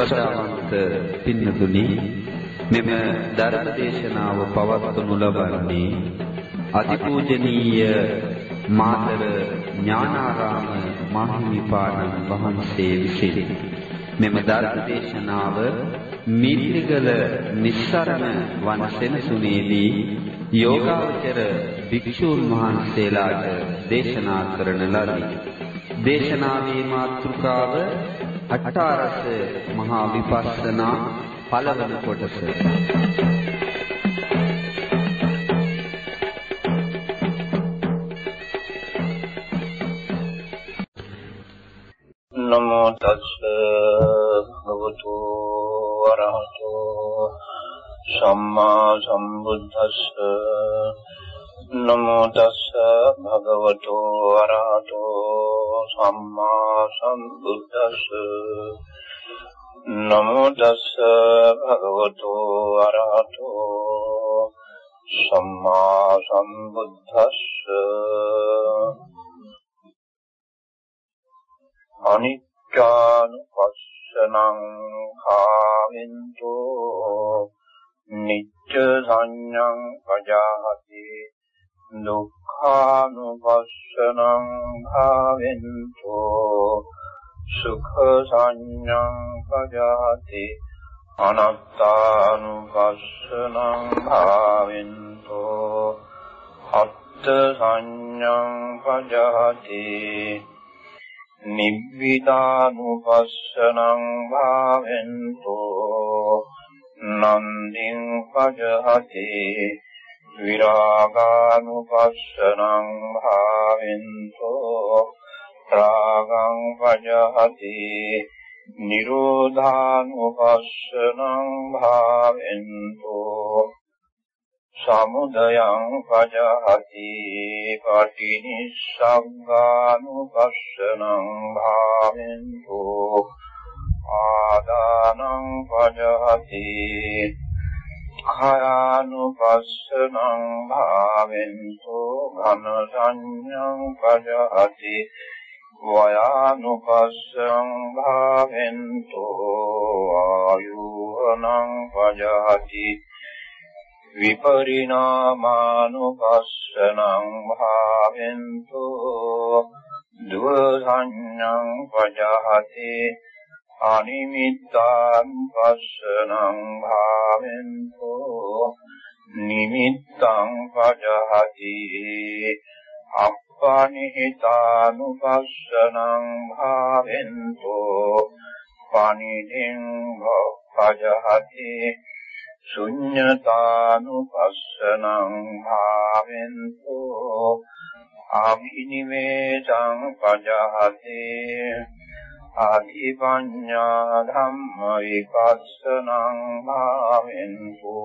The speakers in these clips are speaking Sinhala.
ශ්‍රද්ධාවන්ත පින්නතුනි මෙම ධර්ම දේශනාව පවත්වනු ලබන්නේ අතිපූජනීය මාතර ඥානාරාම මහිමිපාණන් වහන්සේ විසින් මෙම ධර්ම දේශනාව මිත්‍රිගල නිස්සරණ වන සෙනසුනේදී යෝගාවචර භික්ෂූන් වහන්සේලාට දේශනා කරන ලදී. දේශනාවේ මාතෘකාව අට්ඨාරස මහා විපස්සනා පළවන කොටස. නමෝ තස්ස භගවතු වරහතෝ සම්මා සම්බුද්දස්ස නමෝ තස්ස භගවතු වරහතෝ සම්මා සම්බුද්දස්ස නමෝ තස්ස භගවතු වරහතෝ සම්මා සම්බුද්දස්ස අනිච්චානුපස්සනං කාවෙන්තෝ නිච්ච සංඥං පජාහති දුක්ඛානුපස්සනං භාවෙන්තෝ සුඛ සංඥං පජාහති අනත්තානුපස්සනං භාවෙන්තෝ අත්ථ සංඥං පජාහති නිබ්බිදානුපස්සනං භාවෙන්තෝ නන්දින් පජහති විරාගානුපස්සනං භාවෙන්තෝ රාගං පජහති නිරෝධානුපස්සනං භාවෙන්තෝ සමුදයං පජහති පටිනිස්සග්ගානුපස්සනං භාවෙන්තෝ ආදානං පජහති khයානුපස්සනං භාවෙන්තෝ ඝන සංඥං පජහති වයානුපස්සං භාවෙන්තෝ ආයුහනං පජහති විපරිණාමානුපස්සනං භාවෙන්තෝ දුව සංඥං පජහති අනිමිත්තාන් පස්සනං භාවෙන්තෝ නිමිත්තං පජහති අප්පනිහිතානුපස්සනං භාවෙන්තෝ පනිදින් පජහති ශුඤ්ඤතානුපස්සනං භාවෙන්තෝ අභිනිවේදං පජහති ආධිපඤ්ඤා ධම්ම විපස්සනං භාවෙන්තෝ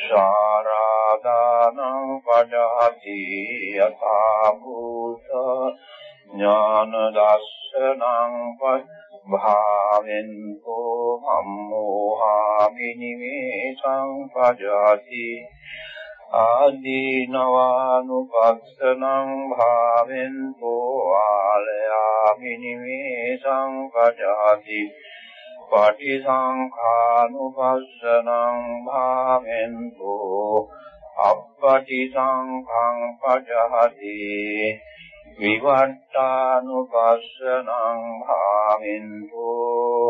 සාරාදානං පජහති යථා භූත ඥාන දස්සනං පජහති භාවෙන්තෝ අම්මෝහා විනිවේසං පජාති ආදීනවානුපස්සනං භාවෙන්තෝ ආලයා විනිවේසං පජාති පටිසංඛානුපස්සනං භාවෙන්තෝ අප්පටිසංඛං පජහති. විවට්ටානුපස්සනං භාවෙන්තෝ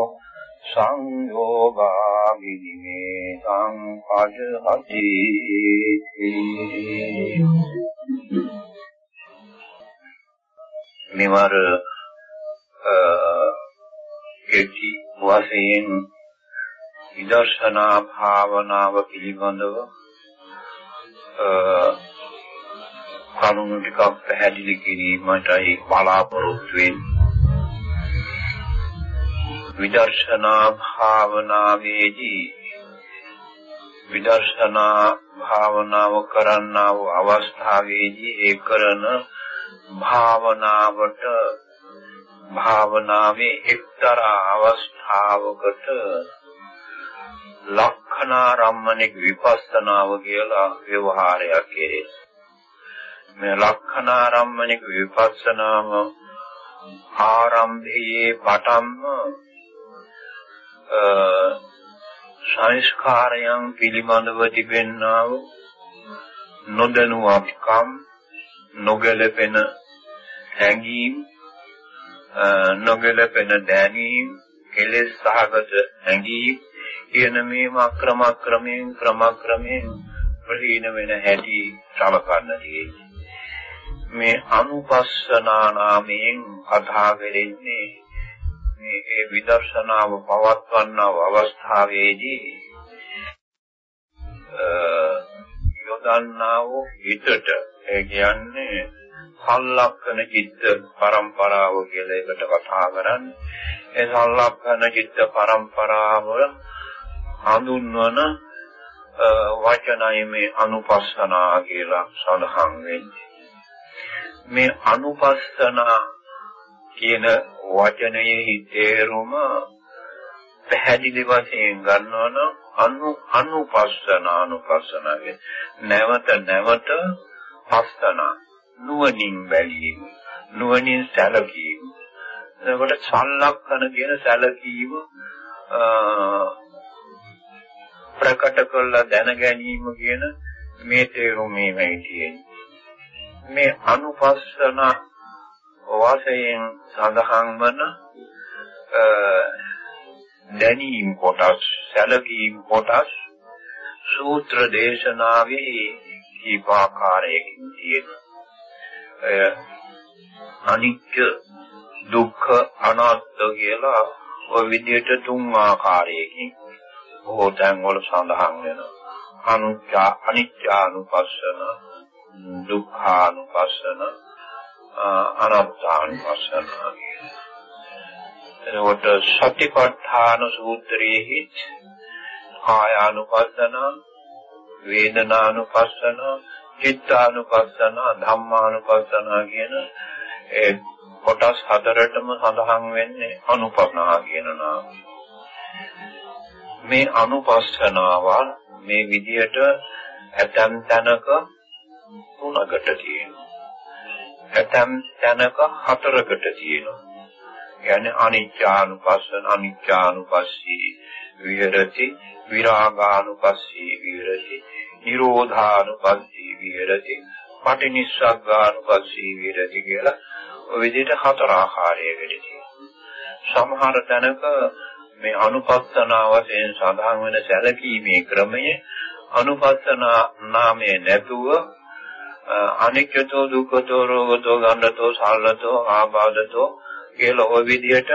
සංයෝගා විනිමේ සංපජහති මෙවර කෙටි වශයෙන් විදර්ශනා භාවනාව පිළිබඳව කරුණු ටිකක් පැහැදිලි කිරීමටයි බලාපොරොත්තු වෙන්නේ. විදර්ශනා භාවනාවේදී විදර්ශනා භාවනාව කරන්නා වූ අවස්ථාවේදී ඒ කරන භාවනාවට භාවනාවේ එක්තරා අවස්ථාවකට ලක්ෂණාරම්මනික විපස්සනාව කියලා ව්‍යවහාරයක් කෙරේ. මේ ලක්ෂණාරම්මනික විපස්සනාම ආරම්භයේ පටන්ම සංස්කාරයන් පිළිබඳව තිබෙනා වූ නොදැනුවත්කම් නොගැලපෙන හැඟීම් නොගැලපෙන දැනීම් කෙලෙස් සහගත හැඟීම් කියන මේ ක්‍රමක්‍රමයෙන් ක්‍රමක්‍රමයෙන් ප්‍රහීන වෙන හැටි සලකන්නදී මේ අනුපස්සනා නාමයෙන් කතා කරන්නේ මේ ඒ විදර්ශනාව පවත්වන්නව අවස්ථාවේදී යොදන්නා වූ හිතට. ඒ කියන්නේ සල්ලක්කන චිත්ත පරම්පරාව කියලා එකට කතා කරන්නේ ඒ සල්ලක්කන චිත්ත පරම්පරාව හඳුන්වන වචනයි මේ අනුපස්සනා කියලා සඳහන් වෙන්නේ. මේ අනුපස්සනා කියන වචනයේ තේරුම පැහැදිලි වශයෙන් ගන්නවා නම් අනු අනුපස්සන අනුපස්සන නැවත නැවත පස්සන නුවණින් බැලීම නුවණින් සැලකීම. එතකොට සල්ලක්කන කියන සැලකීම ප්‍රකට කළ දැන ගැනීම කියන මේ තේරුමේමයි තියෙන්නේ. මේ අනුපස්සන වශයෙන් සඳහන් වන දැනීම් කොටස් සැලකීම් කොටස් සූත්‍ර දේශනාවේ දීපාකාරයකින් තියෙනවා. අනිත්‍ය දුක්ඛ අනාත්ම කියලා ඔය විදිහට තුන් ආකාරයකින් බොහෝ තැන් වල සඳහන් වෙනවා. අනුච්ච අනිච්චානුපස්සන දුක්ඛානුපස්සන අනාත්මානුපස්සන එතකොට සතිපට්ඨාන සූත්‍රයේහි කායානුපස්සන වේදනානුපස්සන චිත්තානුපස්සන ධම්මානුපස්සන කියන ඒ කොටස් හතරටම සඳහන් වෙන්නේ අනුපස්නා කියන නාම. මේ අනුපස්සනාවල් මේ විදියට ඇතම් තැනක තුනකට තියෙනවා. ඇතම් තැනක හතරකට තියෙනවා. කියන්නේ අනිච්චානුපස්සන අනිච්චානුපස්සී විහෙරති විරාගානුපස්සී විහෙරති නිරෝධානුපස්සී විහෙරති පටිනිස්සග්ගානුපස්සී විහෙරති කියලා ඔය විදිහට හතර ආකාරයකට සමහර තැනක මේ අනුපස්සන වශයෙන් සඳහන් වෙන සැලකීමේ ක්‍රමය අනුපස්සන නාමයේ නැතුව අනිත්‍යතෝ දුක්ඛතෝ රෝගතෝ ගණ්ඨතෝ සල්ලතෝ ආබාධතෝ කියලා ওই විදිහට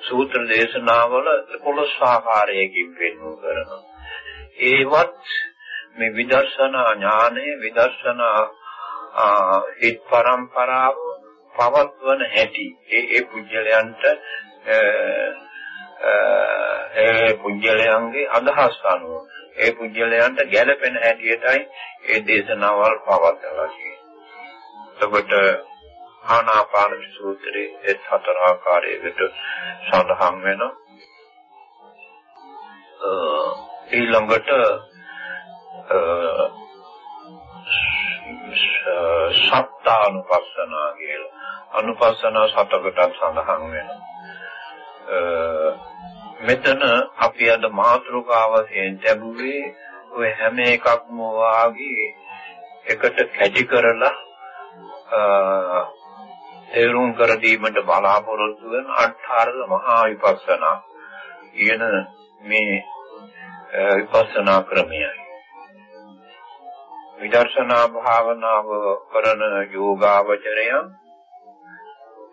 සූත්‍ර දේශනාවල 11 ආකාරයකින් පෙන්වු කරනවා. ඒවත් මේ විදර්ශනා ඥානය විදර්ශනා හිත් පරම්පරාව පවත්වන හැටි ඒ ඒ පුජ්‍යලයන්ට ඒ පුජ්‍යලයන්ගේ අදහස් අනුව ඒ පුජ්‍යලයන්ට ගැළපෙන හැටියටයි ඒ දේශනාවල් පවත්වලා තියෙන්නේ. එතකොට ආනාපාන සූත්‍රයේ ඒ හතර ආකාරයකට සඳහන් වෙනවා. ඊළඟට සත්තානුපස්සනා කියලා අනුපස්සනා සතකට සඳහන් වෙනවා. මෙතන අපි අද මාතෘකාවසෙන් ලැබුවේ ඔය හැම එකක්ම වාගේ එකට කැටි කරලා තේරුම් කර දීමට බලාපොරොත්තු වෙන අට්ඨාරක මහා විපස්සනා කියන මේ විපස්සනා ක්‍රමයයි. විදර්ශනා භාවනාව කරන යෝගාවචරය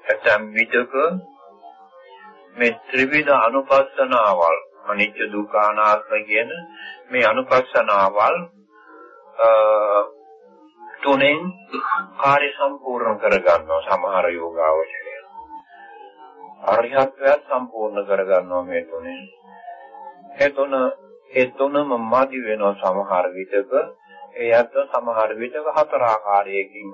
ඇතම් විදක මේ ත්‍රිවිධ අනුපස්සනාවල් අනිත්‍ය දුක්ඛ අනාත්ම කියන මේ අනුපස්සනාවල් තුනෙන් කාර්ය සම්පූර්ණ කරගන්නවා සමහර යෝගාවචරය. අරිහත්ත්වය සම්පූර්ණ කරගන්නවා මේ තුනෙන්. ඒ තුන ඒ තුනම මදි වෙනවා සමහර විටක ඒ අත සමහර විටක හතර ආකාරයකින්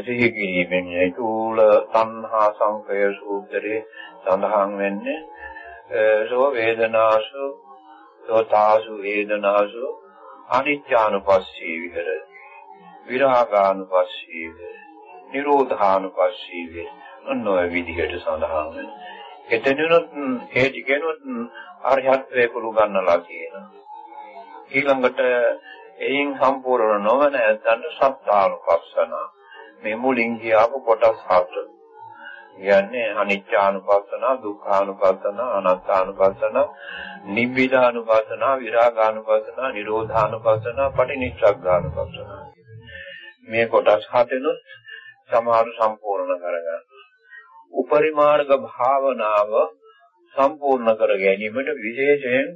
සිහි කිරීමෙන් ඒකූල සංහා සංකය සූත්‍රයේ සඳහන් වෙන්නේ. සෝ වේදනාසු සෝතාසු වේදනාසු අනිච්චානුපස්සී විහෙරති විරාගානුපස්සී නිරෝධානුපස්සී ඔන්න ඔය විදිහට සඳහන් වෙන එතනිනුත් ඒ ටිකෙනුත් අරහත්ත්වයේ කුළු ගන්නලා තියෙනවා. ඊළඟට එයින් සම්පූර්ණ නොවන ඇත්තන්ට සත්‍යානුපස්සන මේ මුලින් කියාපු කොටස් හතර. කියන්නේ අනිච්චානුපස්සන, දුක්ඛානුපස්සන, අනාත්මානුපස්සන, නිබ්බිදානුපස්සන, විරාගානුපස්සන, නිරෝධානුපස්සන, පටිනිස්සග්ගානුපස්සන. මේ කොටස් හතෙනුත් සමහර සම්පූර්ණ කරගන්න. උපරිමාර්ග භාවනාව සම්පූර්ණ කර ගැනීමට විශේෂයෙන්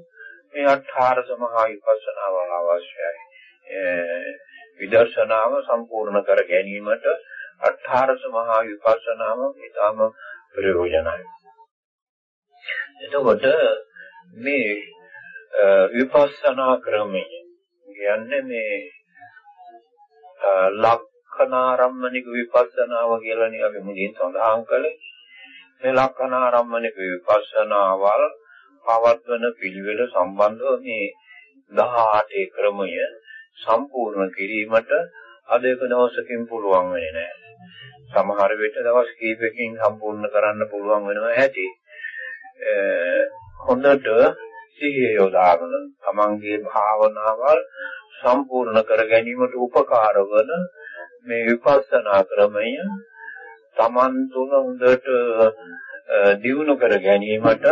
මේ අට්ඨාරස මහා විපස්සනාව අවශ්‍යයි. විදර්ශනාව සම්පූර්ණ කර ගැනීමට අට්ඨාරස මහා විපස්සනාව ඉතාම ප්‍රයෝජනයි. එතකොට මේ විපස්සනා ක්‍රමය කියන්නේ මේ ලක්ෂණාරම්මනික විපස්සනාව කියලා නේ අපි මුලින් සඳහන් කළේ. මේ ලක්ෂණාරම්මනික විපස්සනාවල් පවත්වන පිළිවෙල සම්බන්ධව මේ 18 ක්‍රමය සම්පූර්ණ කිරීමට අද එක දවසකින් පුළුවන් වෙන්නේ නැහැ. සමහර විට දවස් කීපකින් සම්පූර්ණ කරන්න පුළුවන් වෙනවා ඇති. හොඳට සිහිය යොදාගෙන තමන්ගේ භාවනාවල් සම්පූර්ණ කර ගැනීමට උපකාර වන මේ විපස්සනා ක්‍රමය තමන් තුන හොඳට දියුණු කර ගැනීමට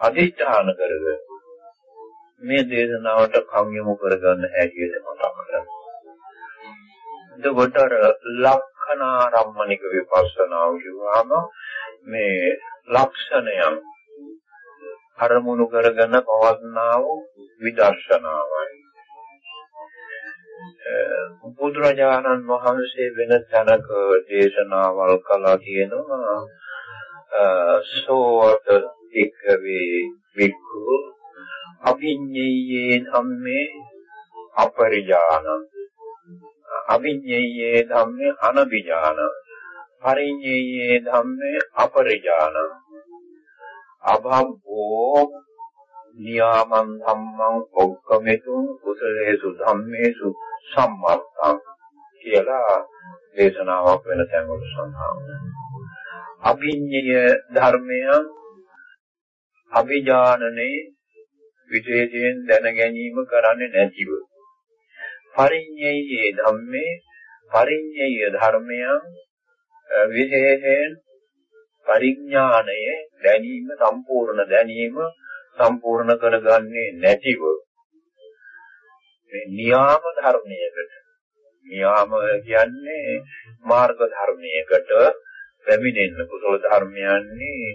අධිෂ්ඨාන කරගෙන මේ දේශනාවට කම් යොමු කරගන්න හැටියට මතක් කරගන්න. එතකොට ලක්ෂණාරම්මනික විපස්සනාව කියවම මේ ලක්ෂණයන් අරමුණු කරගෙන පවස්නා වූ විදර්ශනාවයි. බුදුරජාණන් වහන්සේ වෙන තැනක දේශනාවල් කළා කියනවා සෝත එක්කවේ වික්ඛු අභිඤ්ඤයේ ධම්මේ අපරිජානං. අභිඤ්ඤයේ ධම්මේ අනබිජාන පරිඤ්ඤයේ ධම්මේ අපරිජාන. අභම්පෝ නියාමං ධම්මං ඔක්කමෙතුං කුසලේසු ධම්මේසු සම්මත්තං කියලා දේශනාවක් වෙන තැන්වල සඳහන් අභිඤ්ඤය ධර්මයන් අභිජානනේ විශේෂයෙන් දැන ගැනීම කරන්නේ නැතිව. පරිඤ්ඤයේ ධම්මේ පරිඤ්ඤය ධර්මයන් විශේෂයෙන් පරිඥාණය දැනීම සම්පූර්ණ දැනීම සම්පූර්ණ කරගන්නේ නැතිව. මේ නියාම ධර්මයකට. නියාම කියන්නේ මාර්ග ධර්මයකට පැමිණෙන්න කුසල ධර්මයන්නේ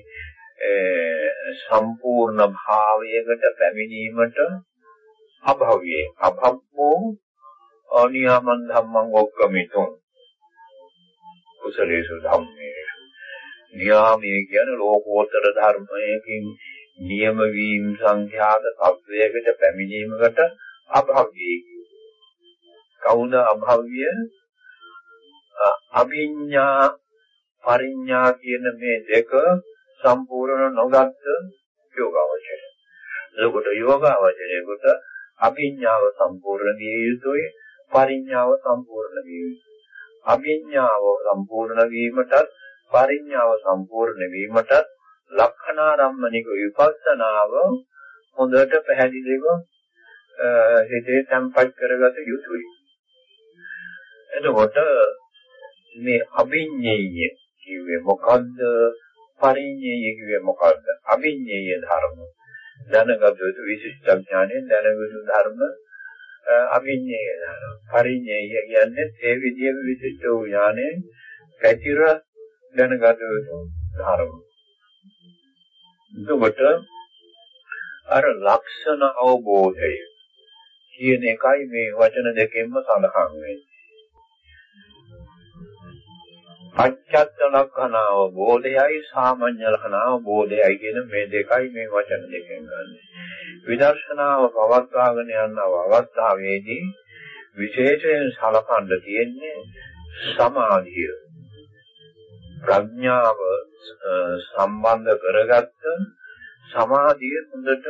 සම්පූර්ණ භාවයකට පැමිණීමට අභව්‍යය. අභව්වෝ අනියමන් ධම්මං ඔක්කමිතුං. කුසලේසු ධම්මේසු. නියාමයේ කියන්නේ ලෝකෝත්තර ධර්මයකින් නියම වීම සංඛ්‍යාත තත්වයකට පැමිණීමකට අභව්‍යයි. කවුද අභව්‍ය? අභිඤ්ඤා පරිඤ්ඤා කියන මේ දෙක සම්පූර්ණ නොගත් යෝගාවචරය. එතකොට යෝගාවචරයකට අභිඤ්ඤාව සම්පූර්ණ විය යුතුයි පරිඥාව සම්පූර්ණ වීම. අභිඥාව සම්පූර්ණ වීමටත් පරිඥාව සම්පූර්ණ වීමටත් ලක්ෂණාරම්මනික විපස්සනාව හොඳට පැහැදිලිව හිතේ තැම්පත් කරගත යුතුයි. එතකොට මේ අභිඤ්ඤය කිව්වේ මොකද්ද? පරිඤ්ඤය කිව්වේ මොකද්ද? අභිඤ්ඤය ධර්ම. දැනගත යුතු විශිෂ්ට ඥානයෙන් දැනගත යුතු ධර්ම අභිඤ්ඤය පරිඤ්ඤය කියන්නේ ඒ විදිහම විශිෂ්ට වූ ඥානයේ පැතිර දැනගත යුතු ධර්ම. එතකොට අර ලක්ෂණ අවබෝධය කියන එකයි මේ වචන දෙකෙන්ම සඳහන් වෙන්නේ. පච්චත්ත ලක්ෂණ අවබෝධයයි සාමාන්‍ය ලක්ෂණ අවබෝධයයි කියන මේ දෙකයි මේ වචන දෙකෙන් ගන්න. විදර්ශනාව පවත්වාගෙන යන අවස්ථාවේදී විශේෂයෙන් සලකන්න තියෙන්නේ සමාධිය. ප්‍රඥාව සම්බන්ධ කරගත්ත සමාධිය හොඳට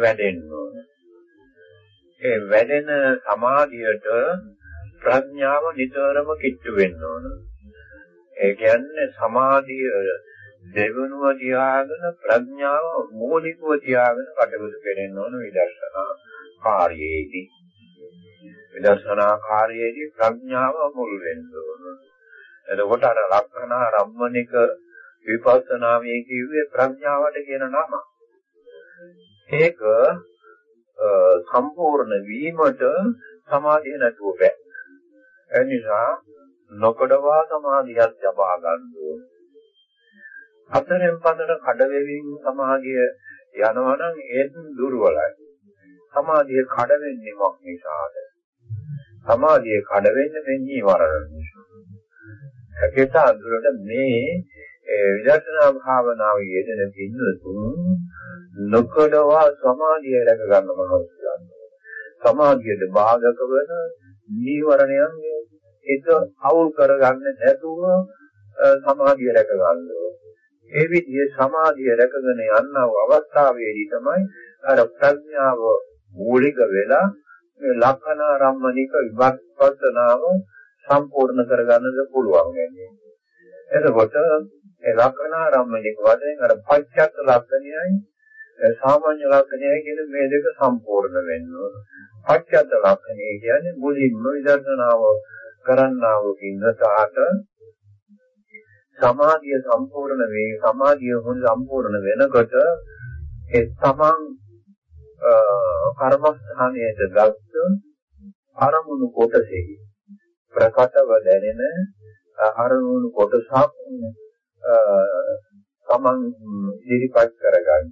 වැඩෙන්න ඕන. ඒ වැඩෙන සමාධියට ප්‍රඥාව නිතරම කිට්ටු වෙන්න ඕන. ඒ කියන්නේ සමාධිය දෙවනුව තියාගෙන ප්‍රඥාව මූලිකව තියාගෙන කටයුතු කරන්න ඕන විදර්ශනා කාර්යයේදී. විදර්ශනා කාර්යයේදී ප්‍රඥාව මුල් වෙන්න ඕන. එතකොට අර ලක්ෂණ රම්මනික විපස්සනාවේ කිව්වේ ප්‍රඥාවට කියන නම. ඒක සම්පූර්ණ වීමට සමාධිය නැතුව බෑ. ඒ නිසා නොකඩවා සමාධියක් ලබා ගන්න ඕනේ. හතරෙන් පදට කඩ වෙමින් සමාධිය යනවා නම් ඒත් දුර්වලයි. සමාධිය කඩ වෙන්නේ මොක් නිසාද? සමාධිය කඩ වෙන්නේ මේ නීවරණ නිසා. ඒකත් අඳුරට මේ විදර්ශනා භාවනාවේ යෙදෙන පින්නතුන් නොකඩවා සමාධිය රැක ගන්න මහන්සි ගන්නවා. සමාධියට බාධක වෙන නීවරණයන් ඒක අවුල් කරගන්න නැතුව සමාධිය රැක ගන්නවා. ඒ විදිහේ සමාධිය රැකගෙන යන්නව අවස්ථාවේදී තමයි අර ප්‍රඥාව මූලික වෙලා මේ ලක්ෂණාරම්මනික විපස්සනාව සම්පූර්ණ කරගන්නද පුළුවන් වෙන්නේ. එතකොට ඒ ලක්ෂණාරම්මනික වශයෙන් අර පච්චත්ත ලක්ෂණයයි සාමාන්‍ය ලක්ෂණයයි කියන මේ දෙක සම්පූර්ණ වෙන්න ඕන. පච්චත්ත ලක්ෂණය කියන්නේ මුලින්ම විදර්ශනාව කරන්නා වූ කින්නතාට සමාධිය සම්පූර්ණ වේ සමාධිය හොඳ සම්පූර්ණ වෙනකොට ඒ තමන් කර්මස්ථානයට ගත්ත අරමුණු කොටසේ ප්‍රකටව දැනෙන අරමුණු කොටසක් තමන් ඉදිරිපත් කරගන්න.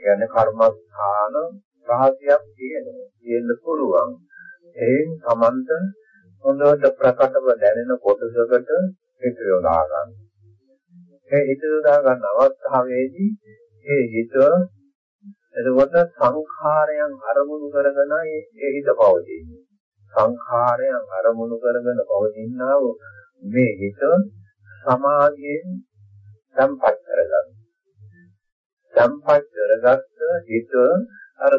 කියන්නේ කර්මස්ථාන රහසයක් තියෙනවා. තියෙන්න පුළුවන්. එයින් තමන්ට හොඳට ප්‍රකටව දැනෙන කොටසකට හිත යොදා ගන්න. ඒ හිත යොදා ගන්න අවස්ථාවේදී ඒ හිත එතකොට සංඛාරයන් අරමුණු කරගෙනයි ඒ හිත පවතින්නේ. සංඛාරයන් අරමුණු කරගෙන පවතිනා වූ මේ හිත සමාධියෙන් සම්පත් කරගන්න. සම්පත් කරගත්ත හිත අර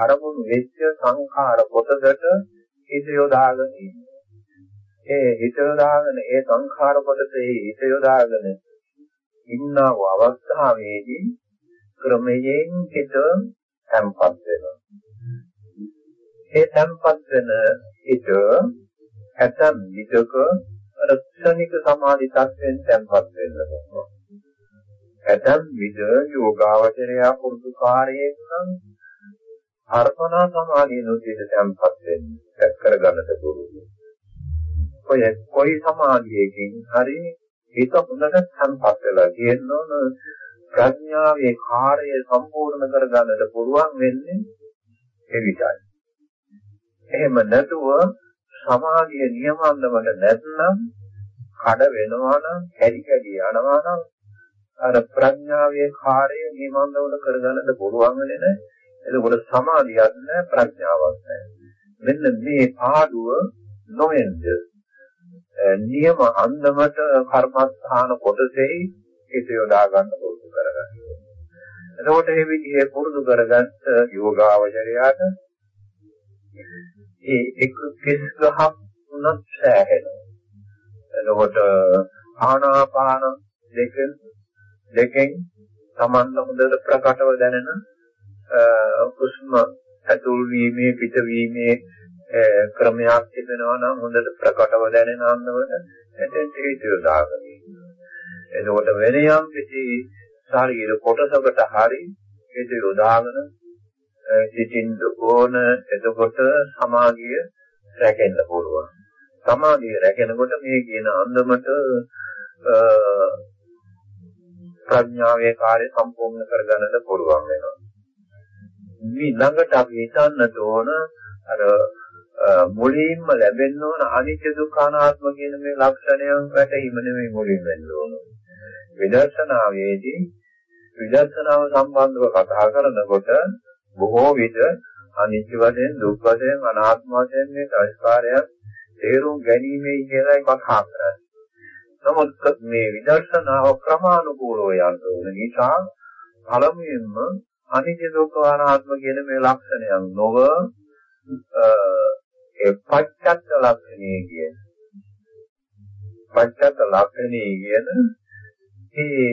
අරමුණු වෙච්ච සංඛාර කොටකට හිත යොදාගෙන ඉන්නේ. ඒ හිත යොදාගෙන ඒ සංඛාර කොටසේ හිත යොදාගෙන ඉන්නව අවස්ථාවේදී ක්‍රමයෙන් හිත තැම්පත් වෙනවා. ඒ තැම්පත් වෙන හිත ඇතම් විදක රක්ෂණික සමාධි තත්ත්වෙන් තැම්පත් වෙන්න පුළුවන්. ඇතම් විද යෝගාවචරය පුරුදු කාර්යයෙන් නම් අර්පණා සමාධිය නොදෙද තැම්පත් වෙන්න කරගන්නට පුළුවන්. ඔය කොයි සමාධියකින් හරි හිත හොඳට සංපත් වෙලා තියෙනවන ප්‍රඥාවේ කාර්යය සම්පූර්ණ කරගන්නට පුළුවන් වෙන්නේ එවිටයි. එහෙම නැතුව සමාධිය නියමන්නවට නැත්නම් කඩ වෙනවා නම් කැඩි කැඩි යනවා නම් අර ප්‍රඥාවේ කාර්යය නියමන්නවට කරගන්නට පුළුවන් වෙන්නේ නැහැ. එතකොට සමාධියක් නැහැ ප්‍රඥාවක් නැහැ. මෙන්න මේ පාඩුව නොවෙන්නේ නියම අන්දමට කර්මස්ථාන කොටසෙහි හිත යොදා ගන්න පුරුදු කරගන්න. එතකොට මේ විදිහේ පුරුදු කරගත්ත යෝගාවචරයට ඒ එක් කෙස් ගහක් උනත් සෑහෙනවා. එතකොට ආනාපාන දෙකෙන් දෙකෙන් Taman හොඳට ප්‍රකටව දැනෙන හුස්ම ඇතුල් වීමේ පිට වීමේ ක්‍රමයක් තිබෙනවා නම් හොඳට ප්‍රකටව දැනෙන අන්දමට එතෙන් හේතු දාගන්න. එතකොට වෙන යම් කිසි ශරීර කොටසකට හරි හේතු යොදාගෙන සිටින්න ඕන එතකොට සමාධිය රැකෙන්න පුළුවන්. සමාධිය රැකෙනකොට මේ කියන අන්දමට ප්‍රඥාවේ කාර්ය සම්පූර්ණ කරගන්නට පුළුවන් වෙනවා. මේ ළඟට අපි හිතන්න ඕන අර මුලින්ම ලැබෙන්න ඕන අනිත්‍ය දුක්ඛ අනාත්ම කියන මේ ලක්ෂණයන් වැටීම නෙමෙයි මුලින් වෙන්න ඕන. විදර්ශනාවේදී විදර්ශනාව සම්බන්ධව කතා කරනකොට බොහෝ විට අනිත්‍ය වශයෙන් දුක් වශයෙන් අනාත්ම වශයෙන් මේ සංස්කාරයන් තේරුම් ගැනීමයි කියලායි කතා කරන්නේ. නමුත් මේ විදර්ශනාව ක්‍රමානුකූලව යන්න ඕන නිසා පළමුවෙන්ම අනිත්‍ය දුක්ඛ අනාත්ම කියන මේ ලක්ෂණයන් නොව ඒ පච්චත්ත ලක්ෂණය කියන පච්චත්ත ලක්ෂණය කියන ඒ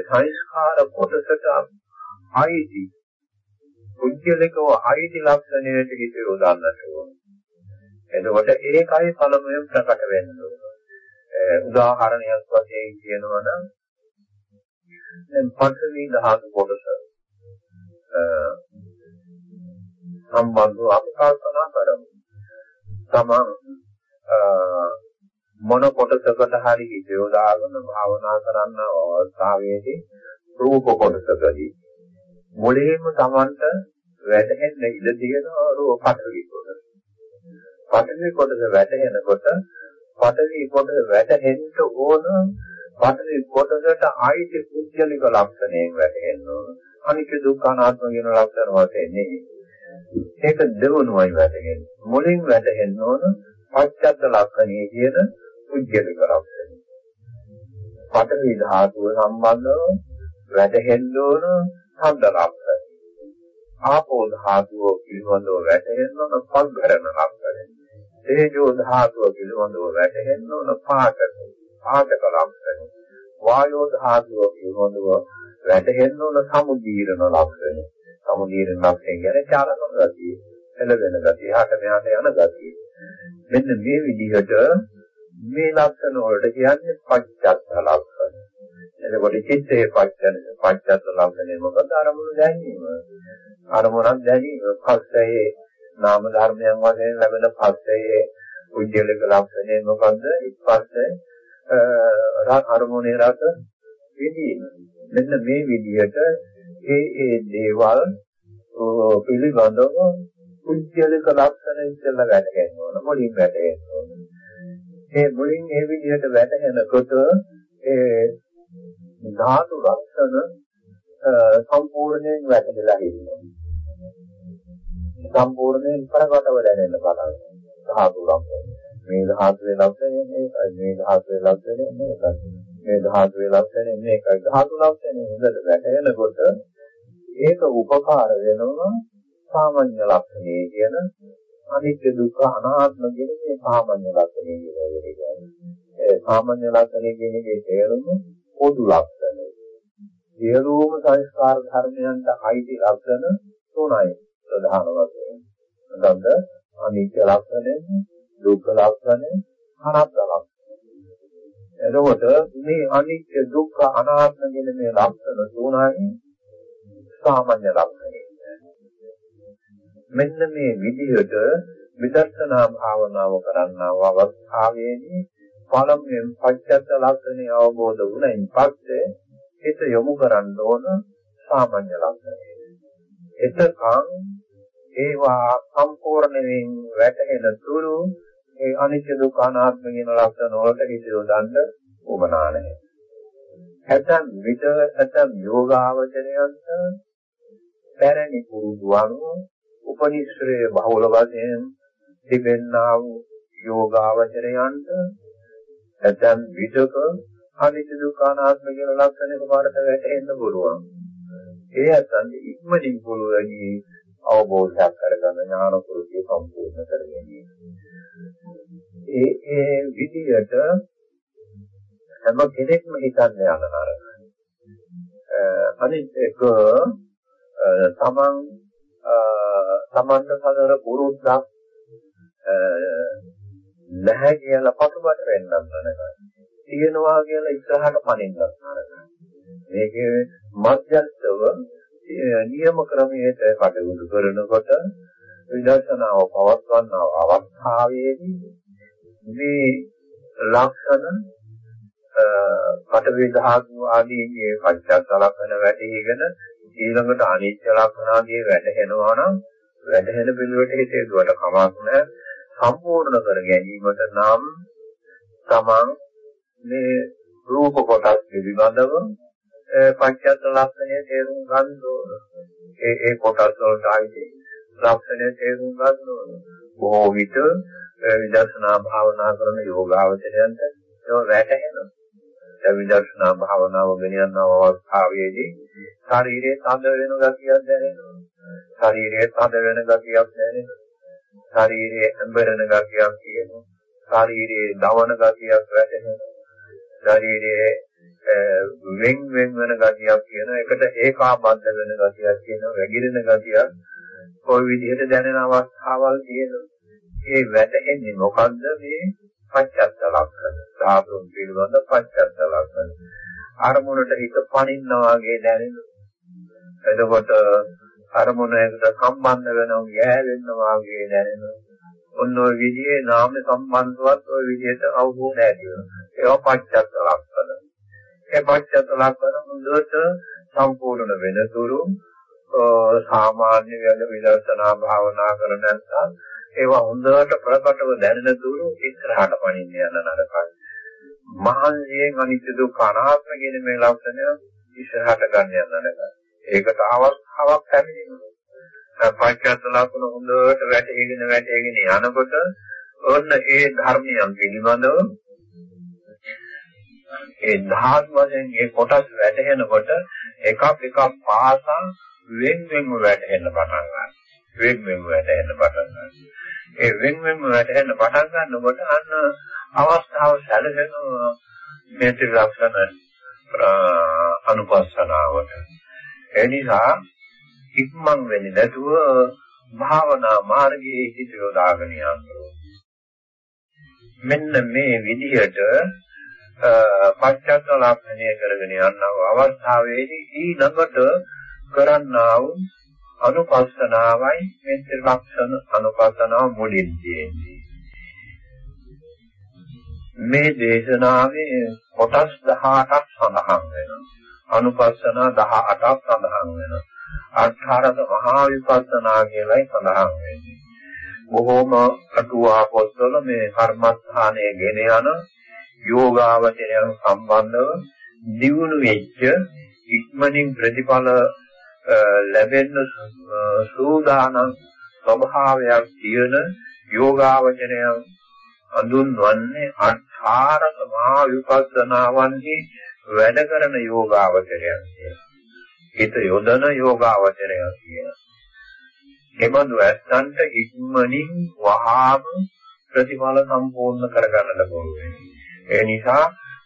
සංස්කාර කොටසට අයිති පුද්ගලිකව අයිති ලක්ෂණයට හිත යොදන්නට ඕන. එතකොට ඒකයි පළමුවෙන් ප්‍රකට වෙන්නේ. උදාහරණයක් වශයෙන් කියනවා නම් දැන් පඨවි ධාතු කොටස සම්බන්ධව අපි කල්පනා කරමු. තමන් මොන කොටසකට හරි හිත යොදාගෙන භාවනා කරන්න අවස්ථාවේදී රූප කොටසකදී මුලින්ම Tamanට වැටෙන්න ඉඩ තියෙනවා රූප පටවි කොටස. පටවි කොටස වැටෙනකොට පටවි කොටස වැටෙන්න ඕන පටවි කොටසට ආයිති කුජලික ලක්ෂණයෙන් වැටෙන්න ඕන. අනිත්‍ය දුක්ඛ අනාත්ම කියන ලක්ෂණ වශයෙන් නෙමෙයි. ඒක දෙවනුවයි වැටෙන්නේ. මුලින් වැටෙන්න ඕන පච්චත්ත ලක්ෂණයේ කියන කුජලික ලක්ෂණය. පටවි ධාතුව සම්බන්ධව වැටෙන්න ඕන ඡන්ද ලක්ෂණ. ආපෝ ධාතුව පිළිබඳව වැටහෙන්න ඕන පග්ඝරණ ලක්ෂණ. තේජෝ ධාතුව පිළිබඳව වැටහෙන්න ඕන පාඨක පාඨක ලක්ෂණ. වායෝ ධාතුව පිළිබඳව වැටහෙන්න ඕන සමුදීරණ ලක්ෂණ. සමුදීරණ ලක්ෂණ කියන්නේ චාලන ගතිය. එළවෙන ගතිය, හට මෙහාට යන ගතිය. මෙන්න මේ විදිහට මේ ලක්ෂණ වලට කියන්නේ පච්චත්ත ලක්ෂණ. එතකොට චිත්තේ පච්චන පච්චත් ලක්ෂණය මොකද අරමුණු දැනීම අරමුණක් දැනීම පස්සේ නාම ධර්මයන් වශයෙන් ලැබෙන පස්සේ උද්‍යලක ලක්ෂණය මොකද්ද ඉස්පස්සේ අරමුණේ රස විදීම මෙන්න මේ විදිහට ඒ ඒ දේවල් පිළිබඳව උද්‍යලක ලක්ෂණ ඉස්සෙල්ලා වැටහෙන්න ඕන මුලින් වැටහෙන්න ඕන ඒ මුලින් ඒ විදිහට වැටහෙනකොට ඒ ධාතු ලක්ෂණ සම්පූර්ණයෙන් වැටහෙලා ඉන්නවා. සම්පූර්ණයෙන් ප්‍රකටව දැනෙන්න පටන් ධාතු ලක්ෂණ. මේ ධාතුවේ ලක්ෂණය මේකයි මේ ධාතුවේ ලක්ෂණය මේකයි. මේ ධාතුවේ ලක්ෂණය මේකයි. ධාතු ලක්ෂණය හොඳට වැටහෙනකොට ඒක උපකාර වෙනවා සාමාන්‍ය ලක්ෂණේ කියන අනිත්‍ය දුක්ඛ අනාත්ම කියන මේ සාමාන්‍ය ලක්ෂණේ කියන එක. ඒ සාමාන්‍ය ලක්ෂණේ කියන එකේ තේරුම පොදු ලක්ෂණ. සියලුම සංස්කාර ධර්මයන්ට අයිති ලක්ෂණ තුනයි ප්‍රධාන වශයෙන්. මොකද අනිත්‍ය ලක්ෂණය, දුක්ඛ ලක්ෂණය, අනාත්ම ලක්ෂණය. එතකොට මේ අනිත්‍ය දුක්ඛ අනාත්ම කියන මේ ලක්ෂණ තුනයි සාමාන්‍ය ලක්ෂණය. මෙන්න මේ විදිහට විදර්ශනා භාවනාව කරන්නව අවස්ථාවේදී පළමුවෙන් පච්චත්ත ලක්ෂණය අවබෝධ වුණයින් පස්සේ හිත යොමු කරන්න ඕන සාමාන්‍ය ලක්ෂණය. එතකන් ඒවා සම්පූර්ණයෙන් වැටහෙන තුරු ඒ අනිත්‍ය දුක්ඛ අනාත්ම කියන ලක්ෂණ වලට හිත යොදන්න උවමනා නැහැ. ඇතම් විද ඇතම් යෝගාවචරයන්ට පැරණි පුරුදු අනුව උපනිශ්‍රේ බහුල වශයෙන් තිබෙන්නා වූ යෝගාවචරයන්ට නැත්නම් විදක අනිත්‍ය දුක්ඛ අනාත්ම කියන ලක්ෂණ එකපාරට වැටෙන්න පුළුවන්. ඒ අතන් ඉක්මනින් පුළුවනි අවබෝධයක් කරගන්න ඥාන කෘතිය සම්පූර්ණ කර ගැනීම. ඒ ඒ විදියට හැම කෙනෙක්ම හිතන්නේ යන නරක. අනිත් එක තමන් තමන්ට සදර පුරුද්දක් නැහැ කියලා පසුබට වෙන්නත් නරකයි. තියෙනවා කියලා ඉස්සරහට පනින්නත් නරකයි. මේකේ මධ්‍යස්තව නියම ක්‍රමයට කටයුතු කරනකොට විදර්ශනාව පවත්වන අවස්ථාවේදී මේ ලක්ෂණ පඨවි ධාතු ආදීගේ පංචස් ලක්ෂණ වැටහිගෙන ඊළඟට අනිත්‍ය ලක්ෂණ ආදී වැටහෙනවා නම් වැටහෙන පිළිවෙලට හිතේ දුවට කමක් නැහැ. සම්පූර්ණ කර ගැනීමට නම් තමන් මේ රූප කොටස් පිළිබඳව පංචස් ලක්ෂණයේ තේරුම් ගන්න ඕන. ඒ ඒ කොටස් වලට ආයේ ලක්ෂණය තේරුම් ගන්න ඕන. බොහෝ විට විදර්ශනා භාවනා කරන යෝගාවචරයන්ට ඒක වැටහෙනවා. දැන් විදර්ශනා භාවනාව ගෙන යන අවස්ථාවේදී ශරීරයේ තද වෙන ගතියක් දැනෙනවා. ශරීරයේ තද වෙන ගතියක් දැනෙනවා. ශරීරයේ ඇඹරෙන ගතියක් තියෙනවා. ශරීරයේ දවන ගතියක් වැටෙනවා. ශරීරයේ වෙන් වෙන් වෙන ගතියක් කියන එකට ඒකාබද්ධ වෙන ගතියක් කියන වැగిරෙන ගතියක් කොයි විදිහට දැනෙන අවස්ථාවල් තියෙනවා. ඒ වැටෙන්නේ මොකද්ද මේ පච්චත්ත ලක්ෂණ. ධාතුන් පිළිබඳ පච්චත්ත ලක්ෂණ. අරමුණට හිත පනින්නා වගේ දැනෙනවා. එතකොට අරමුණකට සම්බන්ධ වෙනවා ගෑවෙනවා වගේ දැනෙනවා. ඔන්න ඔය විදිහේ නාම සම්බන්ධවත් ඔය විදිහට අවබෝධ ඇති වෙනවා. ඒවා පච්චත්ත ලක්ෂණ. ඒ පච්චත්ත ලක්ෂණ හොඳට සම්පූර්ණ වෙනතුරු සාමාන්‍ය වෙන විදර්ශනා භාවනා කරන නැත්නම් ඒවා හොඳට ප්‍රකටව දැනෙන තුරු ඉස්සරහට පණින්න යන නරකයි. මහන්සියෙන් අනිත්‍ය දුක්ඛ අනාත්ම කියන මේ ලක්ෂණය ඉස්සරහට ගන්න යන නරකයි. ඒකට අවස්ථාවක් ලැබෙනවා. පංචස්ස ලක්ෂණ හොඳට වැටහිගෙන වැටහිගෙන යනකොට ඔන්න ඒ ධර්මයන් පිළිබඳව ඒ ධාතු වශයෙන් ඒ කොටස් වැටහෙනකොට එකක් එකක් පාසා වෙන් වෙන්ව වැටෙන්න පටන් ගන්නවා. වෙන් වෙන්ව වැටෙන්න පටන් ගන්නවා. ඒ වෙන් වෙන්ව වැටෙන්න පටන් ගන්නකොට අන්න අවස්ථාව සැලසෙන මේ ත්‍රිලක්ෂණ අනුපස්සනාවට. ඒ නිසා ඉක්මන් වෙන්නේ නැතුව භාවනා මාර්ගයේ හිත යොදාගෙන යනවා. මෙන්න මේ විදිහට පශ්චාත්ත ලක්ෂණය කරගෙන යනව අවස්ථාවේදී ඊළඟට කරන්නා වූ අනුපස්සනාවයි මෙත් ලක්ෂණ අනුපස්සනාව මුලින් තියෙන්නේ. මේ දේශනාවේ කොටස් 18ක් සඳහන් වෙනවා. අනුපස්සනා 18ක් සඳහන් වෙනවා. අට්ඨාරක මහා විපස්සනා කියලායි සඳහන් වෙන්නේ. බොහෝම අටුවා පොත්වල මේ කර්මස්ථානයේ ගෙන යන යෝගාවචරයන් සම්බන්ධව දියුණු වෙච්ච ඉක්මනින් ප්‍රතිඵල ලැබෙන්න සූදානම් ස්වභාවයක් තියෙන යෝගාවචරය අඳුන්වන්නේ අට්ඨාරක මහා විපස්සනාවන්හි වැඩ කරන යෝගාවචරයක් කියලා. හිත යොදන යෝගාවචරයක් කියලා. එබඳු ඇත්තන්ට ඉක්මනින් වහාම ප්‍රතිඵල සම්පූර්ණ කරගන්නට පුළුවන්. ඒ නිසා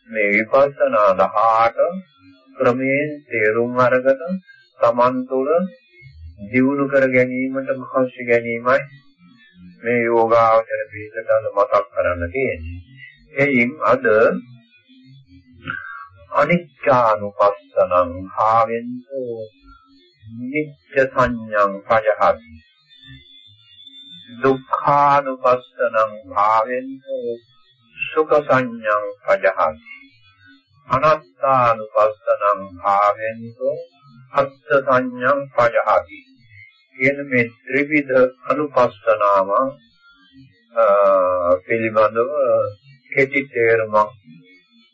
මේ විපස්සනා 18 ක්‍රමයෙන් තේරුම් අරගෙන Taman තුළ දියුණු කර ගැනීමට මහන්සි ගැනීමයි මේ යෝගාවචර පිළිසඳ මතක් කරන්න තියෙන්නේ. එයින් අද අනිච්චානුපස්සනං භාවෙන්තෝ නිච්ච සංඥං පජහති දුක්ඛානුපස්සනං භාවෙන්තෝ සුඛ සංඥං පජහති අනත්තානුපස්සනං භාවෙන්තෝ අත්ථ සංඥං පජහති කියන මේ ත්‍රිවිධ අනුපස්සනාව පිළිබඳව කෙටි තේරුමක්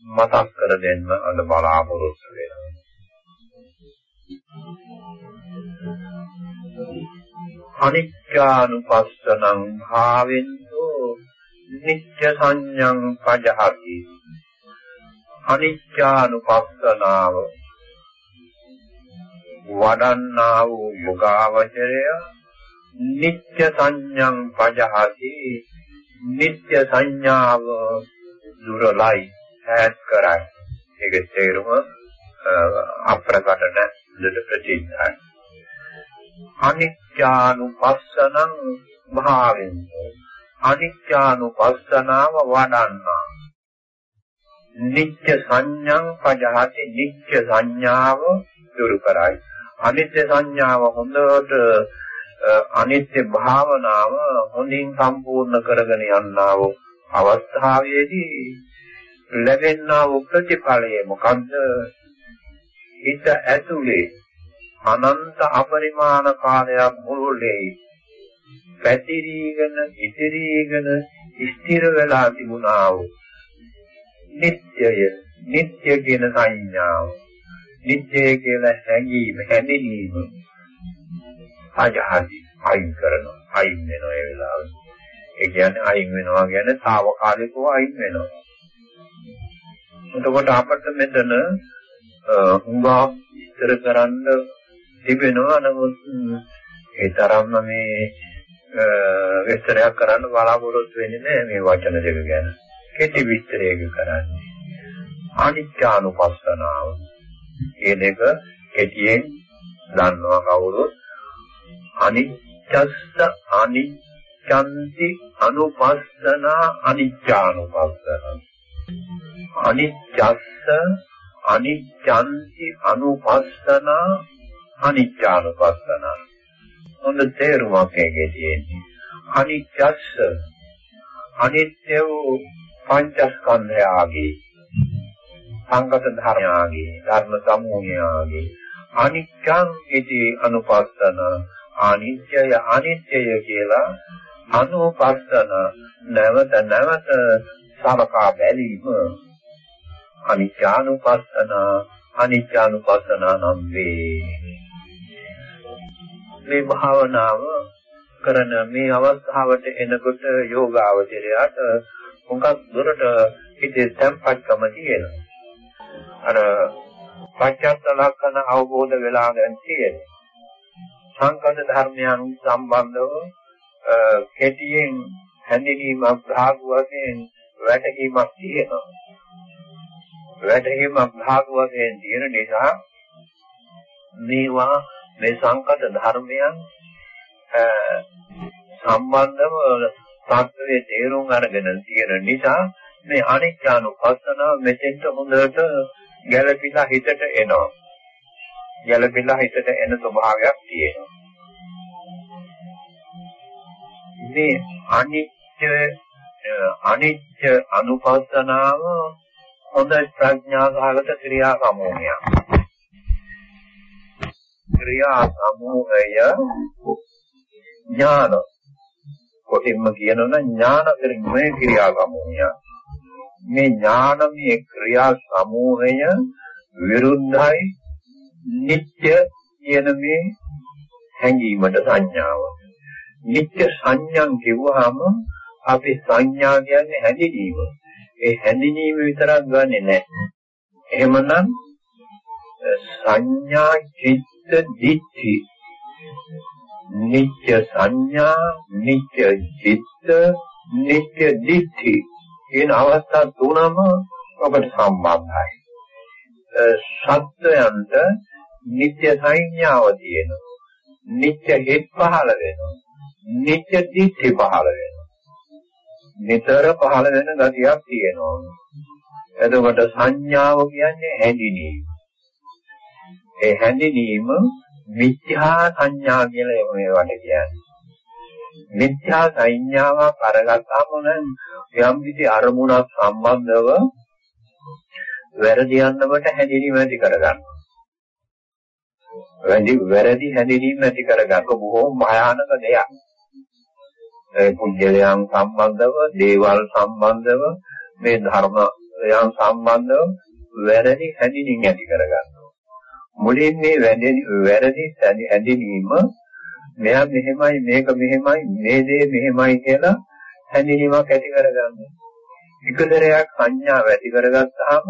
මතක් කර දෙන්න අද බලාපොරොත්තු වෙනවා. අනිච්චානුපස්සනං භාවෙන්තෝ නිච්ච සංඥං පජහති අනිච්චානුපස්සනාව වඩන්නා වූ යෝගාවචරය නිත්‍ය සංඥං පජහති. නිත්‍ය සංඥාව දුරලයි ඈත් කරයි. ඒක තේරුම අප්‍රකට නැද්ද ප්‍රතිඥායි. අනිත්‍යානුපස්සනං භාවෙන් අනිත්‍යානුපස්සනාව වඩන්නා. නිත්‍ය සංඥං පජහති නිත්‍ය සංඥාව දුරු කරයි. අනිත්‍ය සංඥාව හොඳට අනිත්‍ය භාවනාව හොඳින් සම්පූර්ණ කරගෙන යන්නා වූ අවස්ථාවේදී ලැබෙනා වූ ප්‍රතිඵලය මොකද්ද? හිත ඇතුලේ අනන්ත අපරිමාණ කාලයක් මුළුල්ලේ පැතිරීගෙන ඉතිරීගෙන ස්ථිර වෙලා තිබුණා වූ නිත්‍යය නිත්‍ය කියන සංඥාව නිත්‍යය කියලා හැඟීම හැඳිනීම අජහදි අයින් කරනවා අයින් වෙනවා ඒ වෙලාවට ඒ කියන්නේ අයින් වෙනවා කියන්නේ తాවකාලිකව අයින් වෙනවා. එතකොට අපිට මෙතන හුඟා විස්තර කරන්න තිබෙනවා. නමුත් ඒ තරම්ම මේ විස්තරයක් කරන්න බලාපොරොත්තු වෙන්නේ නැහැ මේ වචන දෙක ගැන. කෙටි විස්තරයක කරන්නේ. අනිත්‍යානුපස්සනාව. මේ දෙක කෙටියෙන් දන්නවා කවුරුත්. අනිච්චස්ස අනිච්ඡන්ති අනුපස්සනා අනිච්චානුපස්සන අනිච්චස්ස අනිච්ඡන්ති අනුපස්සනා අනිච්චානුපස්සන හොඳ තේරුමක් ඒකේ තියෙන්නේ අනිච්චස්ස අනිත්‍ය වූ පංචස්කන්ධයාගේ සංගත ධර්මයාගේ ධර්ම සමූහයාගේ අනිච්ඡං ඉති අනුපස්සන අනිත්‍යය අනිත්‍යය කියලා අනුපස්සන නැවත නැවත සලකා බැලීම. අනිච්චානුපස්සන අනිච්චානුපස්සන නම් වේ මේ භාවනාව කරන මේ අවස්ථාවට එනකොට යෝගාවචරයට මොකක් දුරට හිතේ තැම්පත්කම තියෙනවා. අර පච්චත්ත ලක්ෂණ අවබෝධ වෙලා දැන් තියෙනවා. සංකත ධර්මයන් සම්බන්ධව කෙටියෙන් හැඳිනීමක් භාග වශයෙන් වැටහීමක් තියෙනවා. වැටහීමක් භාග වශයෙන් තියෙන නිසා මේවා මේ සංකත ධර්මයන් සම්බන්ධව සත්‍යයේ තේරුම් අරගෙන තියෙන නිසා මේ අනිත්‍යානුපස්සනාව මෙතෙන්ට හොඳට ගැළපිලා හිතට එනවා. ගැළපිලා හිතට එන ස්වභාවයක් තියෙනවා. මේ අනිත්‍ය අනිත්‍ය අනුපස්සනාව හොඳ ප්‍රඥාසහගත ක්‍රියා සමූහයක්. ක්‍රියා සමූහය ඥාන කොටින්ම කියනවනම් ඥාන ක්‍රියා ක්‍රියා සමූහයක්. මේ ඥානමය ක්‍රියා සමූහය විරුද්ධයි නිත්‍ය කියන මේ හැඟීමට සංඥාව. නිත්‍ය සංඥාන් කිව්වහම අපි සංඥා කියන්නේ හැඳිනීම. ඒ හැඳිනීම විතරක් ගන්නෙ නැහැ. එහෙමනම් සංඥා චිත්ත දිට්ඨි නිත්‍ය සංඥා නිත්‍ය චිත්ත නිත්‍ය දිට්ඨි කියන අවස්ථා තුනම ඔබට සම්බන්ධයි. සත්වයන්ට නිත්‍ය සංඥාව තියෙනවා. නිත්‍ය හිත් පහළ වෙනවා. නිත්‍ය දිට්ඨි පහළ වෙනවා. නිතර පහළ වෙන ගතියක් තියෙනවා. එතකොට සංඥාව කියන්නේ හැඳිනීම. ඒ හැඳිනීම මිත්‍යා සංඥා කියලා මේවට කියන්නේ. මිත්‍යා සංඥාවක් අරගත්තාම නම් යම් කිසි අරමුණක් සම්බන්ධව වැරදි යන්නවට හැඳිනීම ඇති කරගන්නවා. වැරදි වැරදි හැඳිනීම ඇති කරගන්න බොහෝම භයානක දෙයක්. ඒ පුජ්‍යලයන් සම්බන්ධව, දේවල් සම්බන්ධව, මේ ධර්මයන් සම්බන්ධව වැරදි හැඳිනීම ඇති කරගන්නවා. මුලින් මේ වැරදි හැඳිනීම මෙයා මෙහෙමයි මේක මෙහෙමයි මේ දේ මෙහෙමයි කියලා හැඳිනීමක් ඇති කරගන්න. එකතරයක් සංඥාව ඇති කරගත්තාම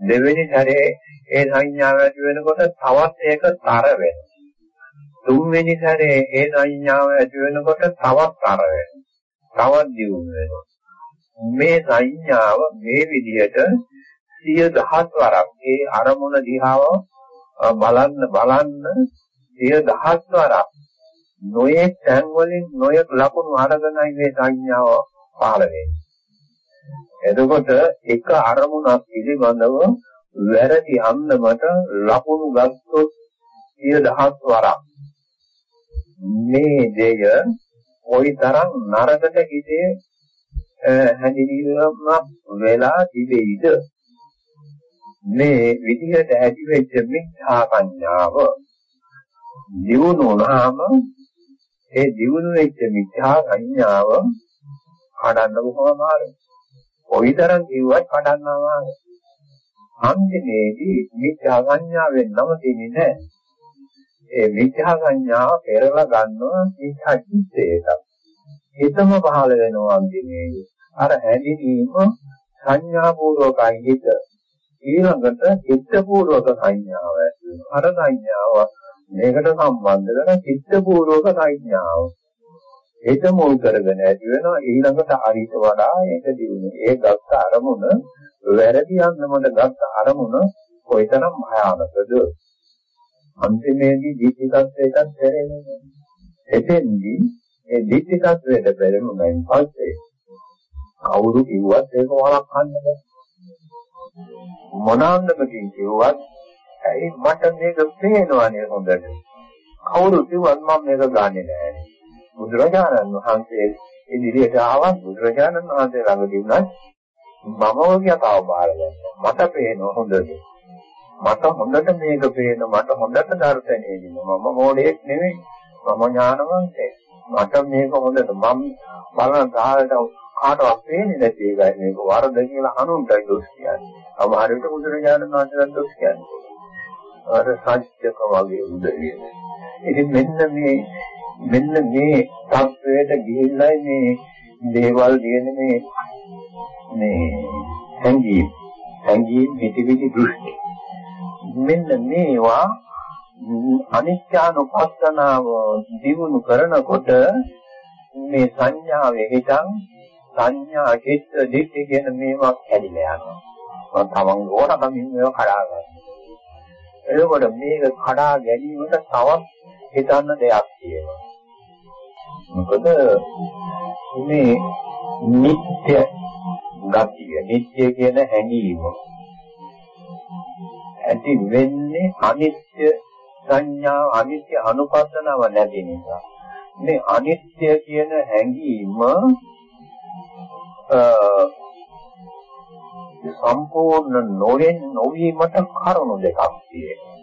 දෙවෙනි සැරේ ඒ සංඥාව ඇති වෙනකොට තවත් ඒක තර වෙනවා. තුන්වෙනි සැරේ ඒ සංඥාව ඇති වෙනකොට තවත් තර වෙනවා. තවත් දියුණු වෙනවා. මේ සංඥාව මේ විදිහට සිය දහස් වරක් ඒ අරමුණ දිහාව බලන්න බලන්න සිය දහස් වරක් නොයේ තැන් වලින් නොයෙක් ලකුණු අරගෙනයි මේ සංඥාව පහළ වෙන්නේ. එතකොට එක අරමුණක් පිළිබඳව වැරදි අන්නමට ලකුණු ගත්තොත් සිය දහස් වරක් මේ දෙය කොයිතරම් නරකට හිතේ හැඳිනීමක් වෙලා තිබෙයිද මේ විදිහට ඇති වෙච්ච මිත්‍යා සංඥාව දියුණු වුණාම ඒ දියුණු වෙච්ච මිත්‍යා සංඥාව කඩන්න බොහොම අමාරුයි. කොයිතරම් කිව්වත් කඩන්න අමාරුයි. අන්තිමේදී මිත්‍යා සංඥාවෙන් නවතින්නේ නැහැ. ඒ මිත්‍යා සංඥාව පෙරලා ගන්නවා මිත්‍යා චිත්තයට. හිතම පහළ වෙනවා අන්තිමේදී. අර හැඳිනීම සංඥා පූර්වකයි හිත. ඊළඟට චිත්ත පූර්වක සංඥාව ඇති වෙනවා. අර සංඥාව මේකට සම්බන්ධ කරන චිත්තපූර්වක සංඥාව. ඒක මුල් කරගෙන ඇති වෙනවා ඊළඟට හරිට වඩා ඒක දිනුනේ. ඒ ගත්ත අරමුණ වැරදි යන්නමද ගත්ත අරමුණ කොයිතරම් භයානකද? අන්තිමේදී දීපිකත්වයටත් පෙරෙන්නේ. එතෙන්දී ඒ දීපිකත්වයට පෙරෙනුනෙන් පස්සේ කවුරු කිව්වත් ඒක වළක්වන්න බෑ. මොනාන්දමකින් කිව්වත් ඇයි මට මේක පේනවනේ හොඳට. කවුරු කිව්වත් මම මේක ගන්නෙ නෑ. බුදුරජාණන් වහන්සේ ඉදිරියට ආවත් බුදුරජාණන් වහන්සේ ළඟදී උනත් මම ඔය කතාව බාර මට පේනවා හොඳට. මට හොඳට මේක පේන මට හොඳට දර්ශනය දෙනවා. මම මොඩේක් නෙමෙයි. මම ඥානවන්තයෙක්. මට මේක හොඳට මම බලන කාලයට කාටවත් පේන්නේ නැති එකයි මේක වරද කියලා අනුන්ටයි දොස් කියන්නේ. අමාරුට බුදුරජාණන් වහන්සේට දොස් කියන්නේ. අර සත්‍යක වගේ උදවිය. ඉතින් මෙන්න මේ මෙන්න මේ තත්වයට ගිහිල්ලා මේ දේවල් කියන මේ මේ සංගීත සංගීත පිටිවිදි දෘෂ්ටි මෙන්න මේවා අනිත්‍යානුපස්සනාව දිනු කරනකොට මේ සංඥාවේ හිතන් සංඥා චිත්ත දිට්ඨි කියන මේවා කැඩිලා යනවා. මම තමන් ඕනකමින් මේවා කඩා ගන්නවා. එතකොට මේක කඩා ගැනීමට තවත් හිතන්න දෙයක් තියෙනවා. මොකද මේ නිත්‍ය ගතිය නිත්‍ය කියන හැඟීම ඇති වෙන්නේ අනිත්‍ය සංඥා අනිත්‍ය අනුපස්සනාව නැති නිසා මේ අනිත්‍ය කියන හැඟීම සම්පූර්ණ නොවෙන් නොවීමට කරුණු දෙකක් තියෙනවා.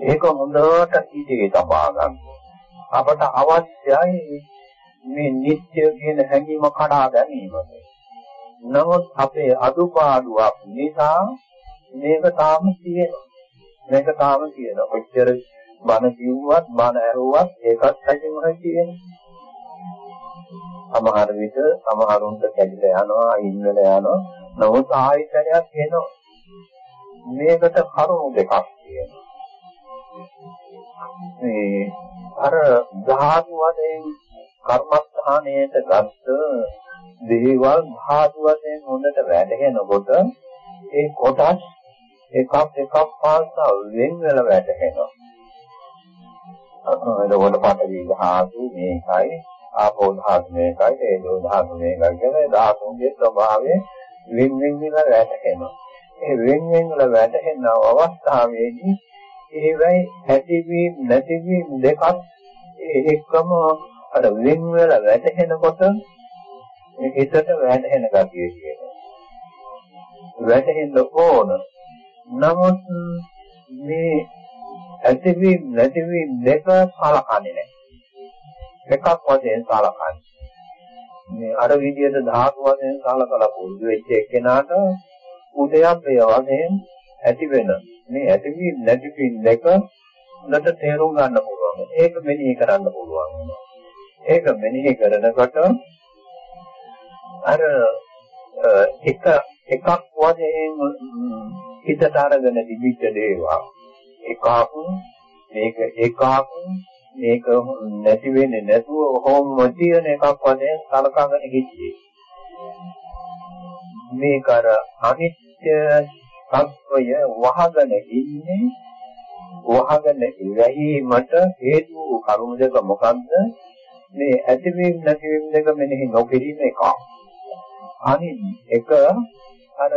ඒක හොඳට හිතේ තබා ගන්න. අපට අවශ්‍යයි මේ නිත්‍ය කියන හැඟීම කඩා ගැනීමට. නමුත් අපේ අදුපාඩුවක් නිසා මේක තාම තියෙනවා. මේක තාම තියෙනවා. කොච්චර බන කිව්වත් බන ඇහුවත් ඒකත් ඇතිමයි තියෙන්නේ. සමහර විට සමහරුන්ට කැඩිලා යනවා, ඉන්නල යනවා. නමුත් ආයතනයක් එනවා. මේකට කරුණු දෙකක් තියෙනවා. මේ අර ධාතු වශයෙන් කර්මස්ථානයට ගත්ත දේවල් ධාතු වශයෙන් හොඳට වැටහෙනකොට ඒ කොටස් එකක් එකක් පාසා වෙන් වෙලා වැටහෙනවා. එතකොට පඨවි ධාතු මේකයි ආපෝ ධාතු මේකයි තේජෝ ධාතු මේකයි කියන ධාතුන්ගේ ස්වභාවය වෙන වෙන වල වැටහෙනවා. ඒ වෙන වෙන වල වැටහෙන අවස්ථාවේදී ඒවයි ඇතිවීම නැතිවීම දෙකක් එකම අර වෙන වල වැටහෙනකොට හිතට වැටහෙන ගතිය කියනවා. වැටහෙන්න ඕන. නමුත් මේ ඇතිවීම නැතිවීම දෙක සලකන්නේ නැහැ. එකක් වශයෙන් සලකන්නේ. මේ අර විදියට ධාතු වශයෙන් සලකලා පුරුදු වෙච්ච එක්කෙනාට උදයප්පය වශයෙන් ඇති වෙන මේ ඇතිවීම නැතිවීම දෙක නට තේරුම් ගන්න පුළුවන්. ඒක මෙනෙහි කරන්න පුළුවන්. ඒක මෙනෙහි කරනකොට අර එක එකක් වශයෙන් හිතට අරගෙන දිවිච්ච දේවා එකක් මේක එකක් මේක නැති වෙන්නේ නැතුව කොහොම තියෙන එකක් වශයෙන් සලකගෙන හිටියේ. මේක අර අනිත්‍ය සත්වය වහගෙන ඉන්නේ වහගෙන ඉවැහිමට හේතු කරුණු දෙක මොකද්ද? මේ ඇතිවීම නැතිවීම දෙක මෙනෙහි නොකිරීම එක. අනිත් එක අර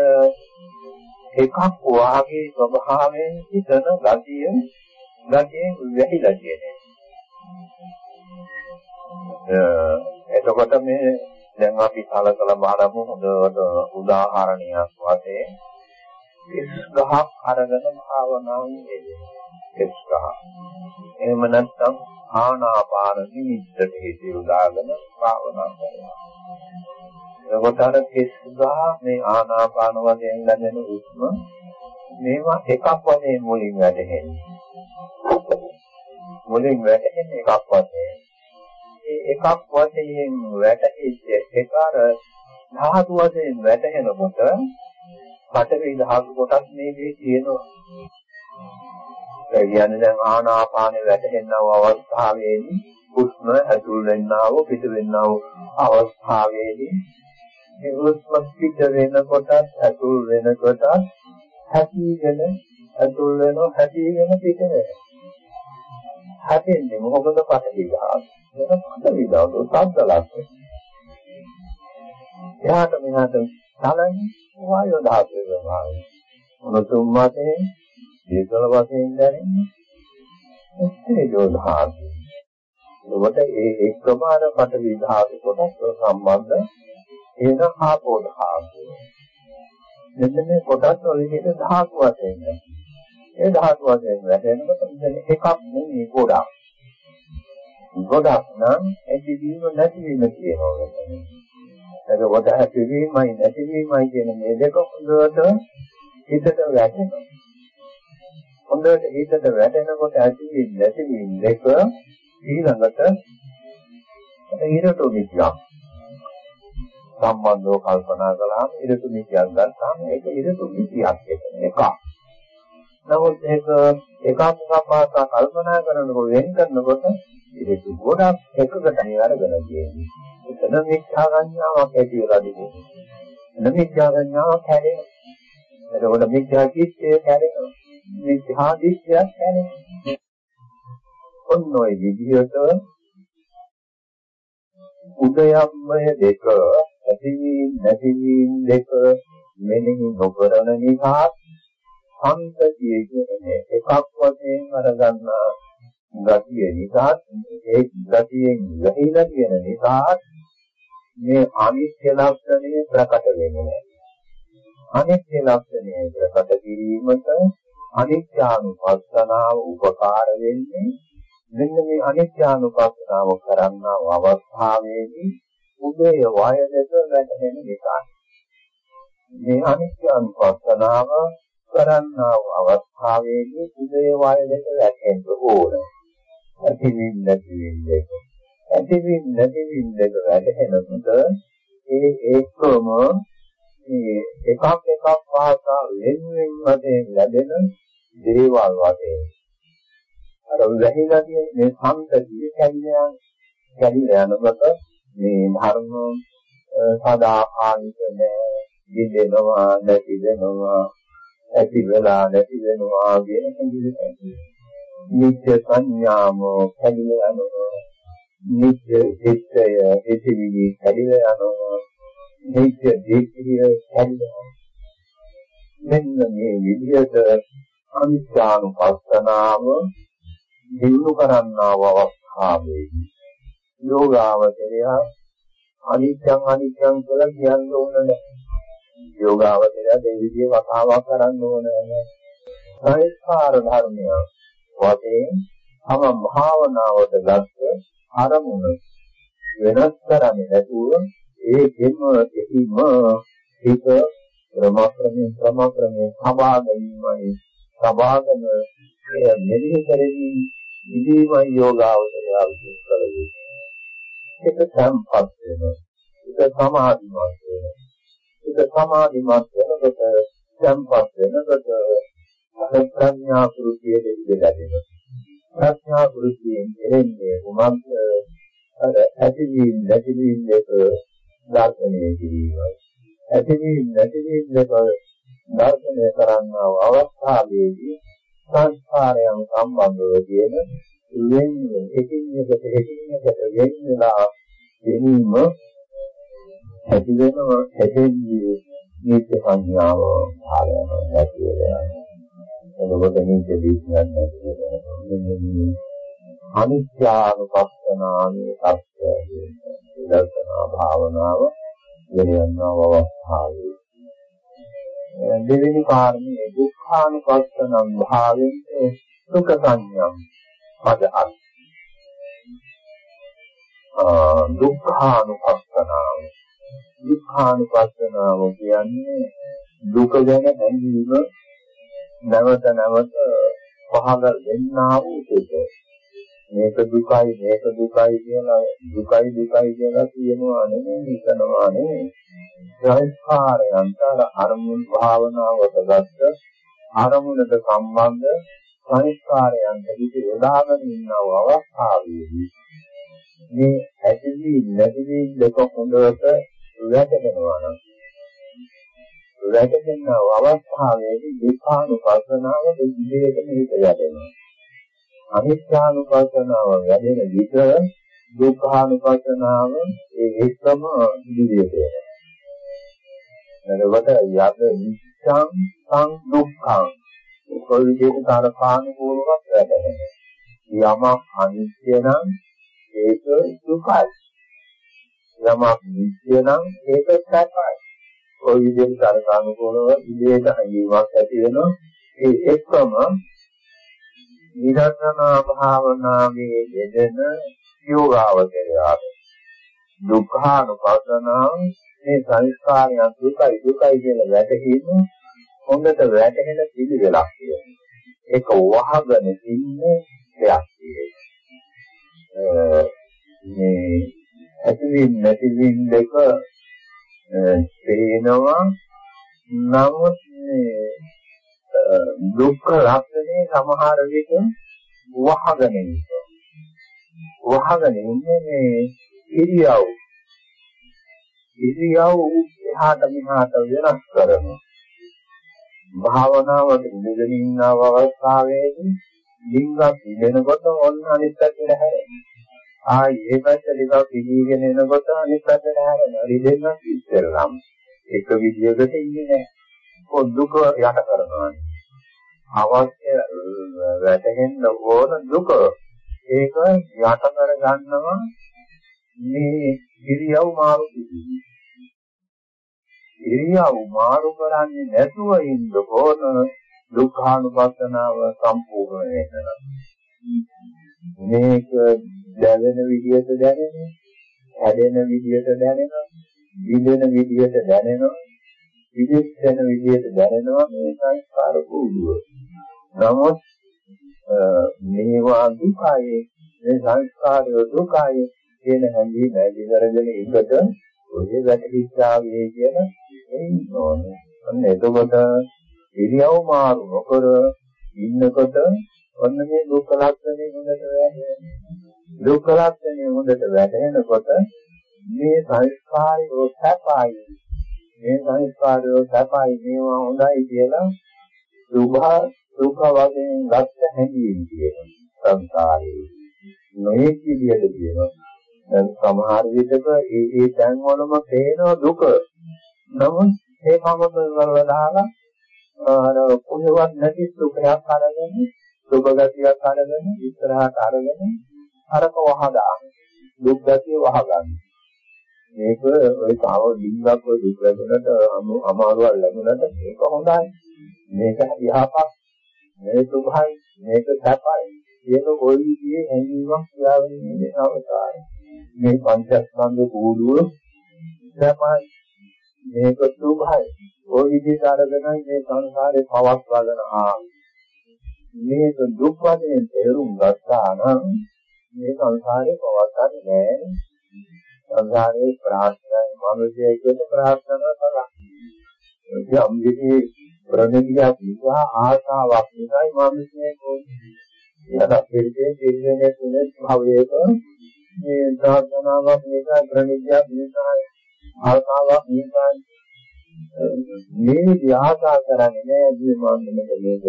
එකක් වාගේ ස්වභාවයෙන් හිතන ගතිය ගතියෙන් වැහිලා කියන්නේ. එතකොට මේ දැන් අපි කලකල බලමු හොඳට උදාහරණයක් වශයෙන් කිස් ගහක් අරගෙන භාවනාවේ යෙදෙන කිස් ගහ. එහෙම නැත්නම් ආනාපාන නිමිත්තට හේතු උදාගෙන භාවනා කරනවා. එතකොට අර කිස් ගහ මේ ආනාපාන වශයෙන් ලැබෙන උස්ම මේවා එකක් වශයෙන් මුලින් වැටහෙන්නේ. මුලින් වැටෙන්නේ එකක් වශයෙන්. ඒ එකක් වශයෙන් වැටෙච්ච එක අර ධාතු වශයෙන් වැටෙනකොට පඨවි ධාතු කොටස් මේකේ තියෙනවා. ඒ කියන්නේ දැන් ආනාපානෙ වැටෙනව අවස්ථාවේදී හුස්ම ඇතුල් වෙන්නා වූ පිට වෙන්නා වූ අවස්ථාවේදී මේ හුස්ම පිට වෙනකොට ඇතුල් වෙනකොට හැපීගෙන ඇතුල් වෙනවා හැපීගෙන පිට වෙනවා. හැපෙන්නේ මොකද පටවි ගාන. මේක පටවි ගාන උත්සද්දලක්. එහාට මෙහාට සලන්නේ වායු ධාතුවේ ස්වභාවය. උණුසුම් වශයෙන්, සීතල වශයෙන් දැනෙන්නේ තේජෝ ධාතුව. ඔබට ඒ එක්කම අර පටවි ධාතු කොටස් සම්බන්ධ එන ආපෝ ධාතුව. මෙන්න මේ කොටස් වල විදිහට ධාතු වශයෙන් ඒ ධාතු වශයෙන් වැටෙනකොට මෙන්න එකක් නෙමෙයි ගොඩක්. ගොඩක් නම් ඇතිවීම නැතිවීම කියනවා මෙතන. එතකොට ඇතිවීමයි නැතිවීමයි කියන මේ දෙක හොඳට හිතට වැටෙනවා. හොඳට හිතට වැටෙනකොට ඇතිවීම නැතිවීම දෙක ඊළඟට ඊරට විද්‍යාව සම්බන්ධව කල්පනා කළාම ඉරතු නිතියක් ගත්තාම ඒක ඉරතු නිතියක් එකක්. නමුත් ඒක එකක් සම්මාසා කල්පනා කරනකොට වෙන් කරනකොට ඉරතු ගොඩක් එකකට නිවැරගෙන කියන්නේ. එතන මිත්‍යා සංඥාවක් ඇති වෙලා තිබුණා. එතන මිත්‍යා සංඥාවක් හැදෙනවා. එතකොට මිත්‍යා කිච්චය හැදෙනවා. මිත්‍යා දිට්ඨියක් හැදෙනවා. ඔන්න ඔය විදිහට උදයම්මය දෙක ඇතිවීම නැතිවීම දෙක මෙනෙහි නොකරන නිසා සංතතිය කියන්නේ එකක් වශයෙන් අරගන්න ගතිය නිසා ඒ ගතියෙන් වැහිලා කියන නිසා මේ අනිත්‍ය ලක්ෂණය ප්‍රකට වෙන්නේ නැහැ. අනිත්‍ය ලක්ෂණය ප්‍රකට කිරීමට අනිත්‍යානුපස්සනාව උපකාර වෙන්නේ මෙන්න මේ අනිත්‍යානුපස්සනාව කරන්නා අවස්ථාවේදී උදේ වය දෙක වැටෙන නිසා මේ අනිත්‍ය අනුපස්සනාව කරන්නා වූ අවස්ථාවේදී උදේ වය දෙක වැටෙන්න ඕන. ඇතිවීම නැතිවීම දෙක. ඇතිවීම නැතිවීම දෙක වැටෙනකොට ඒ ඒකම මේ එකක් එකක් වාසා වෙන වෙන වශයෙන් ලැබෙන දේවල් වශයෙන් අර වැහිලා තියෙන මේ සම්පතිය කැඩිලා කැඩිලා යනකොට මේ ධර්ම සදාකාලික නෑ දිදෙනවා නැති වෙනවා ඇති වෙලා නැති වෙනවා කියන සංකීර්ණ නිත්‍ය සංඥාම කැඩිලා යනවා නිත්‍ය චිත්තය එතිවිලි කැඩිලා යනවා නිත්‍ය දීක්ෂිය කැඩිලා මෙන්න මේ විදිහට අනිත්‍යානුපස්සනාව දිනු කරන්නා වූ අවස්ථාවේදී යෝගාවචරය අනිත්‍යං අනිත්‍යං කියලා කියන්න ඕන නැහැ. යෝගාවචරය දෙවිදිය වතාවක් කරන්න ඕන නැහැ. සංස්කාර ධර්මය වශයෙන් තම භාවනාවට ගත්ත අරමුණ වෙනස් කරන්නේ නැතුව ඒකෙම එහිම හිත ක්‍රමක්‍රමයෙන් ක්‍රමක්‍රමයෙන් සබා ගැනීමයි සබාගෙන එය මෙලිහ කරමින් ඉදීමයි යෝගාවචරය විසින් කළ යුතු එක සම්පත් වෙනවා. ඒක සමාධිමත් වෙනවා. ඒක සමාධිමත් වෙනකොට සම්පත් වෙනකොට ප්‍රඥා කෘතිය දෙවිද ලැබෙනවා. ප්‍රඥා කෘතියෙන් එන්නේ උමන්ත අර ඇතිවීම නැතිවීම දෙක දර්ශනය කිරීමයි. ඇතිවීම නැතිවීම දෙක දර්ශනය කරන්නා අවස්ථාවේදී සංස්කාරයන් සම්බන්ධව කියන වෙන එකින් එකට එකින් එකට වෙන වෙලා ගැනීම ඇති වෙනවා ඇතිදී නිත්‍ය සංඥාව ආරම්භ නැති වෙනවා එතකොට නිත්‍ය දීක්ෂණ නැති වෙනවා අනිත්‍යානුපස්සනාවේ සත්‍යය දර්ශනා භාවනාව ගෙනියනවා අවස්ථාවේ. දෙවෙනි කාරණේ දුක්ඛානුපස්සනම් භාවයෙන් සුඛ සංඥම් පද අර්ථ දුක්ඛානුපස්සනාව දුක්ඛානුපස්සනාව කියන්නේ දුක ගැන හැඟීම නැවත නැවත පහළ වෙන්නා වූ දෙක. මේක දුකයි මේක දුකයි කියලා දුකයි දුකයි කියලා කියනවා නෙමෙයි හිතනවා නෙමෙයි. සංස්කාරයන්ට අරමුණු භාවනාවට ගත්ත අරමුණට සම්බන්ධ සංස්කාරයන් හිත යොදාගෙන ඉන්නව අවස්ථාවේදී මේ ඇතිවි නැතිවි දෙක හොඳට වැටෙනවා නම් වැටෙන අවස්ථාවේදී දුක්ඛානුපස්සනාව දෙවිදේට මේක යදෙනවා. අනිත්‍යානුපස්සනාව වැඩෙන විට දුක්ඛානුපස්සනාව ඒ එකම ඉදිරියට එනවා. එතකොට යද නිච්ඡං සං දුක්ඛං. කොයි විදිහට කාරකානුකූලව වැඩෙනවා. යමක් අනිත්‍ය නම් ඒක දුකයි. යමක් නිත්‍ය නම් ඒක සැපයි. ඔය විදිහට කරකානුකූලව ඉලේක හැඟීමක් ඇති වෙනවා. ඒ එක්කම විදර්ශනා භාවනාවේ යෙදෙන යෝගාවචරය දුක්ඛානුපස්සනාව මේ සංස්කාරයන් දුකයි දුකයි කියන වැටහීම හොඳට වැටහෙන පිළිවෙලක් කියනවා. ඒක වහගෙන ඉන්නේ දෙයක් මේ ඇතිවින් නැතිවින් දෙක පේනවා. නමුත් මේ දුක්ඛ ලක්ෂණේ සමහර විට වහගෙන ඉන්නවා. වහගෙන ඉන්නේ මේ ඉරියව්. ඉරියව් එහාට මෙහාට වෙනස් කරනවා. භාවනාවට ඉඳගෙන ඉන්න අවස්ථාවේදී ලිංගක් ඉගෙනකොට ඔන්න අනිත් පැත්තට හැරෙනවා. ආයි ඒ පැත්ත ටිකක් පිළිගෙන එනකොට අනිත් පැත්තට හැරෙනවා. රිදෙන්නත් ඉස්සෙල්ලම් එක විදියකට ඉන්නේ නැහැ. පොදුක යට කරනවා. අවශ්‍ය වැටෙන්න ඕන දුක ඒක යට කර ගන්නවා මේ ඉරියව් මාරු කිරීම. ඉරියව් මාරු කරන්නේ නැතුව ඉන්න ඕන දුක්ඛානුපස්සනාව සම්පූර්ණ වෙනවා. මේක දැවෙන විදියට දැනෙනවා, හැදෙන විදියට දැනෙනවා, විදෙන විදියට දැනෙනවා, විදෙන විදියට දැනෙනවා මේ සංස්කාර කූඩුව. නමුත් මේවා දුකයි, මේ සංස්කාරය දුකයි කියන හැඟීම ඇති කරගෙන ඉකට ඔය වැටහිච්චාවේ කියන එන්නේ ඕනේ. අන්න එතකොට ඉරියව් මාරු නොකර ඉන්නකොට ඔන්න මේ දුක්ඛ ලක්ෂණය හොඳට වැටහෙනවා. දුක්ඛ ලක්ෂණය හොඳට වැටහෙනකොට මේ සංස්කාරය සැපයි. මේ සංස්කාරය සැපයි මේවා හොඳයි කියලා සුභ සුඛ වශයෙන් ගත්ත හැඟීම් කියනවා සංස්කාරේ. නොයෙක් විදියට කියනවා. දැන් සමහර විටක ඒ ඒ තැන් වලම පේන දුක. නමුත් ඒ මම කරලා දාලා අර කොහෙවත් නැති සුඛයක් අරගෙන සුභ ගතියක් අරගෙන ඉස්සරහට අරගෙන අරක වහදාන දුක් ගතිය වහගන්න. මේක ඔය තාව ලිංගක් ඔය දුක් ලැබුණට අමාරුවක් ලැබුණට මේක හොඳයි. මේක යහපත් මේ සුභයි. මේක සැපයි. ඒක කොයි විදිහේ හැඟීමක් ක්‍රියාවෙන්නේ අවසානයි. මේ පංචස්කන්ධ කූඩුව සැපයි. මේක සුභයි. ওই විදිහට අරගෙනයි මේ සංසාරේ පවත්වාගෙන ආවේ. මේක දුක් වශයෙන් තේරුම් ගත්තා නම් මේ සංසාරේ පවත්න්නේ නෑ. සංසාරේ ප්‍රාර්ථනායි මනුෂ්‍යයෙකුට ප්‍රාර්ථනා කරා. යම් විදිහේ ප්‍රණිතියක් විවා ආශාවක් නිසායි මනුෂ්‍යයෙකු යන පෙරේ දෙන්නේ තුනේ භවයක මේ ප්‍රාර්ථනාවක් නිසා ප්‍රණිතියක් නිසා ආශාවක් නිසා මේ විආසා කරන්නේ නෑ. ජීවමානමක මේක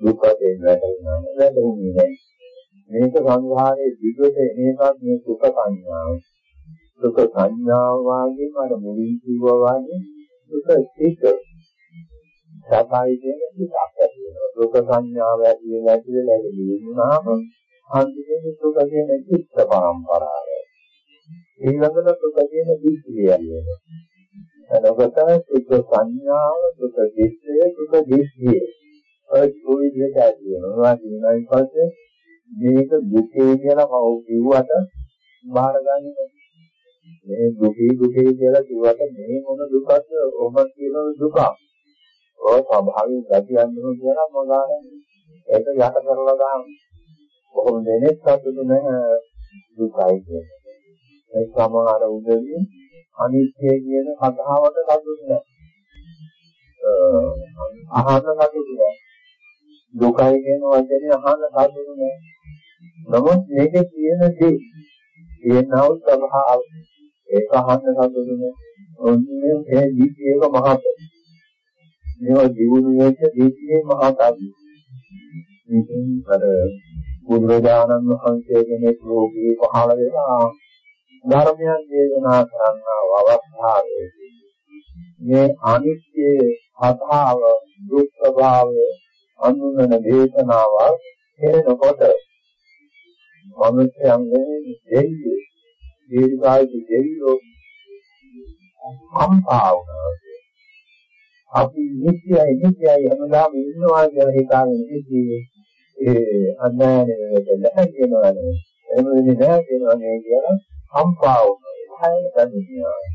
දුක දෙන්න වැටෙනවා වැටෙන්නේ නෑ. මේක සංඝාරයේ දිගට එනකත් මේ සුඛ සංඥාව. සුඛ සංඥාව වාගේ මර මුලින් කිව්වා වාගේ සුඛ සිත සබයි කියන එකක් ඇති වෙනවා. සුඛ සංඥාව ඇති වෙන ඇති වෙන ඇති වෙනාම අන්තිමේ සුඛ කියන චිත්ත පරම්පරාව ඊළඟට සුඛ කියන දිස්ත්‍රිය වෙනවා එතකොට සුඛ සංඥාව, සුඛ දිස්ත්‍රය, සුඛ දිස්ත්‍රිය. ඔය කොයි විදිහට ඇති වෙනවා කියනයින් පස්සේ මේක දුකේ කියලා කවු කිව්වට බාරගන්නේ මේ දුකේ දුකේ කියලා කිව්වට මේ මොන දුකක්ද ඔබ කියන දුක. ඔය ස්වභාවයෙන් ගැටියන්නේ කියලා මොනවානේ. ඒක යට කරලා දාන්න. කොහොමද දෙන්නේ සතුටු නැහැ දුකයි කියන්නේ. ඒ සමහර උදවිය අනිත්‍ය කියන කතාවට කතුන්නේ අහන්න කතුන්නේ දුකයි කියන වචනේ අහන්න කතුන්නේ නමුත් මේකේ කියන දේ තියෙනව ස්වභාව ඒක අහන්න සතුටුනේ ඔන්නේ ඒ දීපේක මහත. මේවා ජීවුන වෙච්ච දීපේ මහතයි ඉතින් අර බුදුරජාණන් වහන්සේ කෙනෙක් ලෝකේ පහළ වෙලා ධර්මයන් දේශනා කරන අවස්ථාවේදී මේ අනිත්‍ය කතාව දුක් ස්වභාවය අනුනන දේශනාවල් කෙරෙනකොට මනුෂ්‍යයන්ගේ දෙවියෝ දීර්ඝායු දෙවියෝ කම්පා වුණා. අපි නිත්‍යයි නිත්‍යයි හැමදාම ඉන්නවා කියලා හිතාගෙන ඉන්නේ ඒ අඥානයට නැහැ කියනවානේ. එහෙම වෙන්නේ නැහැ කියනවානේ කියලා කම්පා වුණා. ඒකයි දැනෙන්නේ.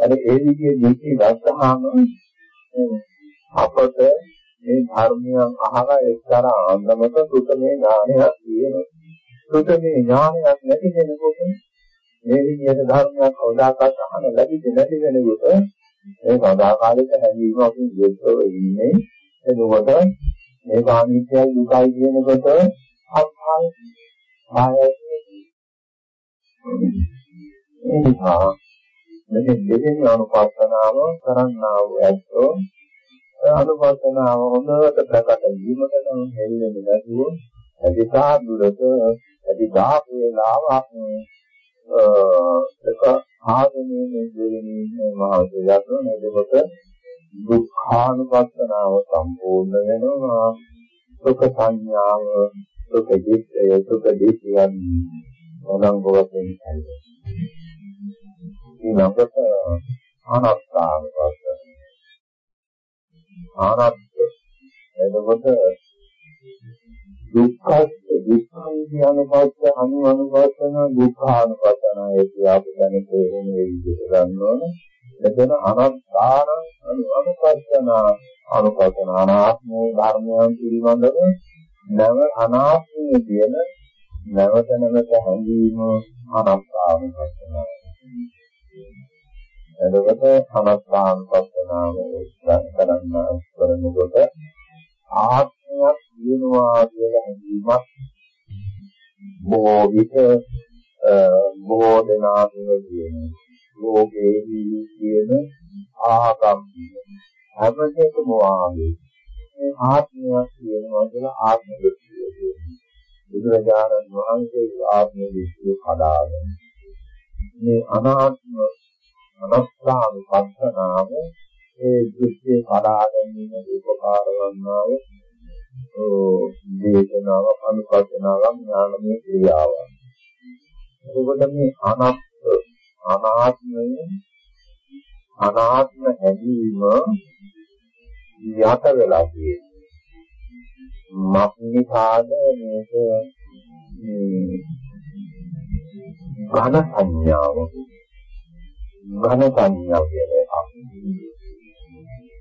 අර ඒ විදිහේ දෘෂ්ටි ගත්තාම අපට මේ ධර්මයන් අහලා එක්තරා අන්දමක සුතමේ ඥානයක් තියෙනවා. සුතමේ ඥානයක් නැති කෙනෙකුට මේ විදිහට ධර්මයක් කවදාකවත් අහන්න ලැබෙන්නේ නැති වෙනකොට ඒ සදාකාලික හැඟීමකින් යුක්තව ඉන්නේ එතකොට මේ කාමීත්‍යයි දුකයි කියනකොට අත්හාය ආයතන එනිසා මේ දෙවෙනි අනුපස්සනාව කරන්නා වූ ඇත්තෝ අනුපස්සනාව හොඳට ප්‍රකට වීමට නම් හෙල්ලෙන්නේ නැතුව අධිකා දුරට අධිදාප වේලාවක් ඒක ආගමේ දෙවෙනි මහාසයක් නේදකොට දුක්ඛානුපස්සනාව සම්පූර්ණ වෙනවා. සුඛ සංඥාව සුඛ දිට්ඨය සුඛ දිට්ඨියන් මොනංගවතෙන් ඇල්ලේ ඊළඟට අනාත්මානුපස්සන ආනත්ත එතකොට දුක්ඛ දුක්ඛං කියනපත් අනු අනුපස්සන දුක්ඛානුපස්සන ඒ කියපු දැන තේරෙන විදිහට ගන්න ඕන. එතන අනත්තාන අනු අනුපස්සන අනුපස්සන අනාත්ම ධර්මයන් පිළිබඳව නව අනාත්මයේ කියන නැවත නැවත හැඟීම අනත්තානුපස්සන. එතකොට අනත්තානුපස්සනාව කරන්න කරනකොට ආත්මයක් වෙනවා කියලා හැඟීමක් බොහෝ විට බොහෝ දෙනා කියන ලෝකයේ කියන ආගම් හැම දෙයකම වාගේ මේ ආත්මයක් කියනවා කියලා ආත්ම දෘෂ්ටිය කියනවා බුදුරජාණන් වහන්සේ ආත්ම දෘෂ්ටිය කඩාගෙන මේ අනාත්ම අනත්තානුපස්සනාව ඒ දෘෂ්ටිය කඩා ගැනීම උපකාර වන්නා වූ දේශනාව අනුකල්පනාවක් ඥානමය ක්‍රියාවක්. එතකොට මේ අනත් අනාත්මය අනාත්ම හැදීම යට වෙලා තියෙනවා. මක්නිකාද මේක ඝන සංඥාව ඝන සංඥාව කියන එක.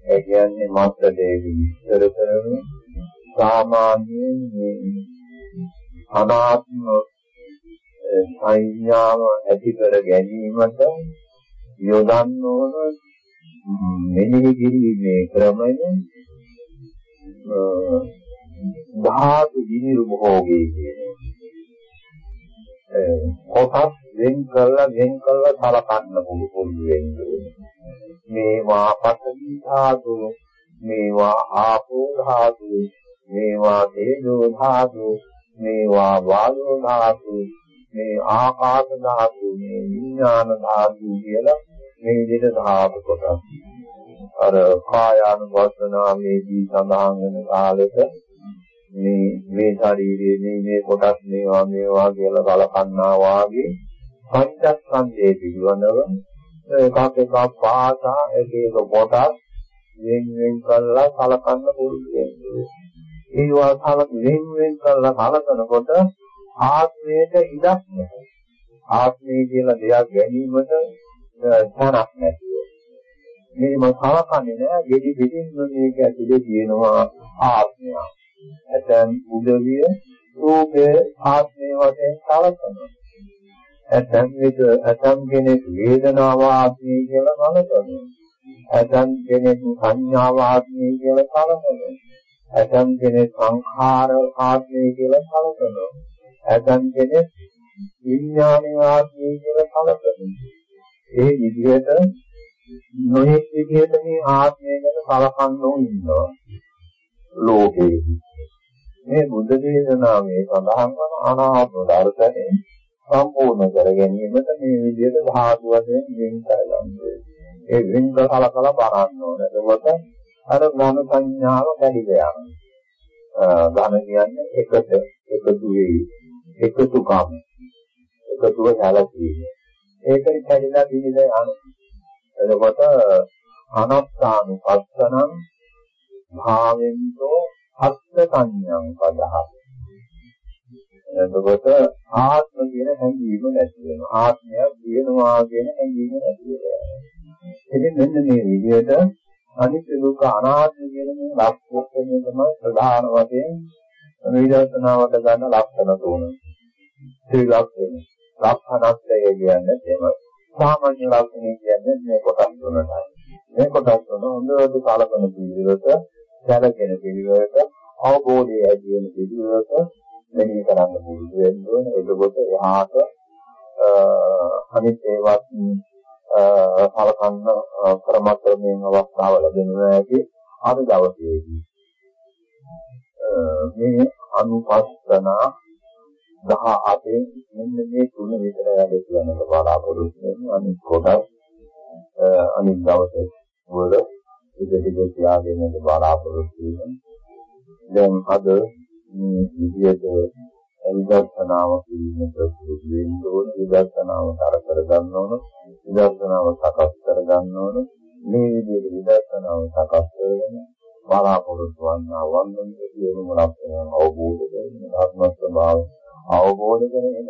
ඒ කියන්නේ මාත්‍ර දෙවි විස්තර කරන සාමාන්‍යයෙන් මේ අනාත්ම සංඥාව ඇති කර ගැනීමට යොදන්න ඕන මෙනෙහි කිරීමේ ක්‍රමය ධාතු විනිර්භෝගී කියන කොටස් වෙන් කළා වෙන් කළා සලකන්න පුළුවන් වෙන්නේ. මේවා පඨවි ධාතු මේවා ආපෝ ධාතු මේවා තේජෝ ධාතු මේවා වායෝ ධාතු මේ ආකාශ ධාතු මේ විඥාන ධාතු කියලා මේ විදිහට ධාතු කොටස්. අර කායානුපස්සනාවේදී සඳහන් වෙන කාලෙක මේ මේ ශරීරයේ මේ මේ කොටස් මේවා මේවා කියලා කලකන්නා වාගේ පංචස්කන්ධයේ පිළිවනව එකක් එකක් පාසා එක එක කොටස් වෙන වෙන කරලා කලකන්න පුරුදු වෙනවා. ඒ වාසාව වෙන වෙන කරලා කලකනකොට ආත්මයට ඉඩක් නැහැ. ආත්මය කියලා දෙයක් ගැනීමට තැනක් නැතිව. මේ මම කලකන්නේ නෑ ගෙඩි පිටින් මේක ඇතුලේ තියෙනවා ආත්මය. ඇතන් උදවිය රූපේ ආත්මය වශයෙන් කලකනවා. ඇතන් විට ඇතන් කෙනෙක් වේදනාව ආත්මය කියලා කලකනවා. ඇතන් කෙනෙක් සංඥාව ආත්මය කියලා කලකනවා. ඇතන් කෙනෙක් සංඛාර ආත්මය කියලා කලකනවා. ඇතන් කෙනෙක් විඥානයේ ආත්මය කියලා කලකන. ඒ විදිහට නොයෙක් විදිහට මේ ආත්මය ගැන කලකන්නෝ ඉන්නවා. ලෝකේ. මේ බුද්ධ දේශනාවේ සඳහන් වන අනාත්ම දර්ශනය සම්පූර්ණ කර ගැනීමට මේ විදිහට ධාතු වශයෙන් වෙන් කරගන්න ඒ වෙන් කර කලකල බලන්න ඕනේ. එතකොට අර ඥාන සංඥාව කැඩිලා යනවා. ඝන කියන්නේ එකට එකතු වෙයි. එකතුකම්. එකතුව සැලකීම. ඒකයි කැඩිලා දිවිලා යනවා. එතකොට අනත්තානුපස්සනං භාවෙන්තෝ අත්ථ සංඥං පදහක්. එතකොට ආත්ම කියන හැඟීම නැති වෙනවා. ආත්මය දිනනවා කියන හැඟීම නැති වෙනවා. ඉතින් මෙන්න මේ විදිහට අනිත්‍ය දුක්ඛ අනාත්ම කියන මේ ලක්ෂණය තමයි ප්‍රධාන වශයෙන් විදර්ශනාවට ගන්න ලක්ෂණ තුන. ඒ ලක්ෂණ ලක්ෂණත්වය කියන්නේ එහෙම සාමාන්‍ය ලක්ෂණය කියන්නේ මේ කොටස් තුනයි. මේ කොටස් තුන හොඳට කලකන පිළිවෙලට, දැනගෙන පිළිවෙලට, අවබෝධය ඇති වෙන පිළිවෙලට මෙහි කරන්න පුළුවන් වෙන්නේ. එතකොට එහාට අනිත් ඒවත් සලකන්න ක්‍රමක්‍රමයෙන් අවස්ථාව ලැබෙනවා ඇති අද දවසේදී මේ අනුපස්සන 18 මෙන්න මේ තුන විතර වැඩ කියනක බලාපොරොත්තු වෙන අනිත් කොටස් අනිත් දවසේ වල ඉදිරියට තියාගෙන බලාපොරොත්තු වෙන. දැන් අද මේ විදියට විදර්ශනාව පිළිබඳ පුරුදු වෙන්න ඕන. විදර්ශනාව තර කර ගන්න ඕන. විදර්ශනාව සකස් කර ගන්න ඕන. මේ විදිහට විදර්ශනාව සකස් කරගෙන බලාපොරොත්තු වන්නා වන්දනයේ සියලුම ලක්ෂණ අවබෝධ කරගෙන ආත්ම ස්වභාවය අවබෝධ කරගෙන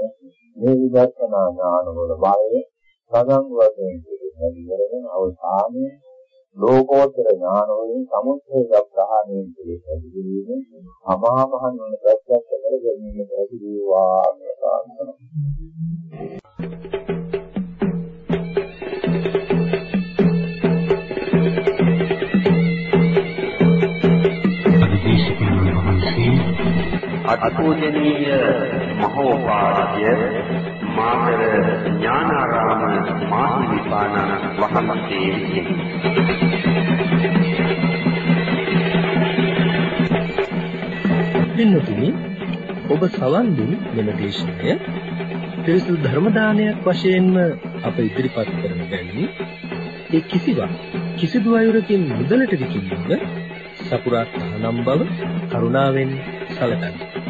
මේ විදර්ශනා ඥාන වල බලය සගන් වශයෙන් පිළිගන්න අවසානයේ ලෝකෝත්තර ඥාන වලින් සමුච්ඡේද ප්‍රහාණය පිළිපැදිරීම අමා මහ නිවන ප්‍රත්‍යක්ෂ කර ගැනීමට ඇති වේවා ප්‍රාර්ථනා. අතිපූජනීය මහෝපාද්‍ය මාතර ඥානාරාම මාහිමිපාණන් වහන්සේ පින්නතුනි ඔබ සවන් දුන් මෙම දේශනය. පිරිසුදු ධර්ම දානයක් වශයෙන්ම අප ඉදිරිපත් කරන බැවින් ඒ කිසිවක් කිසිදු අයුරකින් මුදලට විකිණීම සපුරා තහනම් බව කරුණාවෙන් සැලකන්න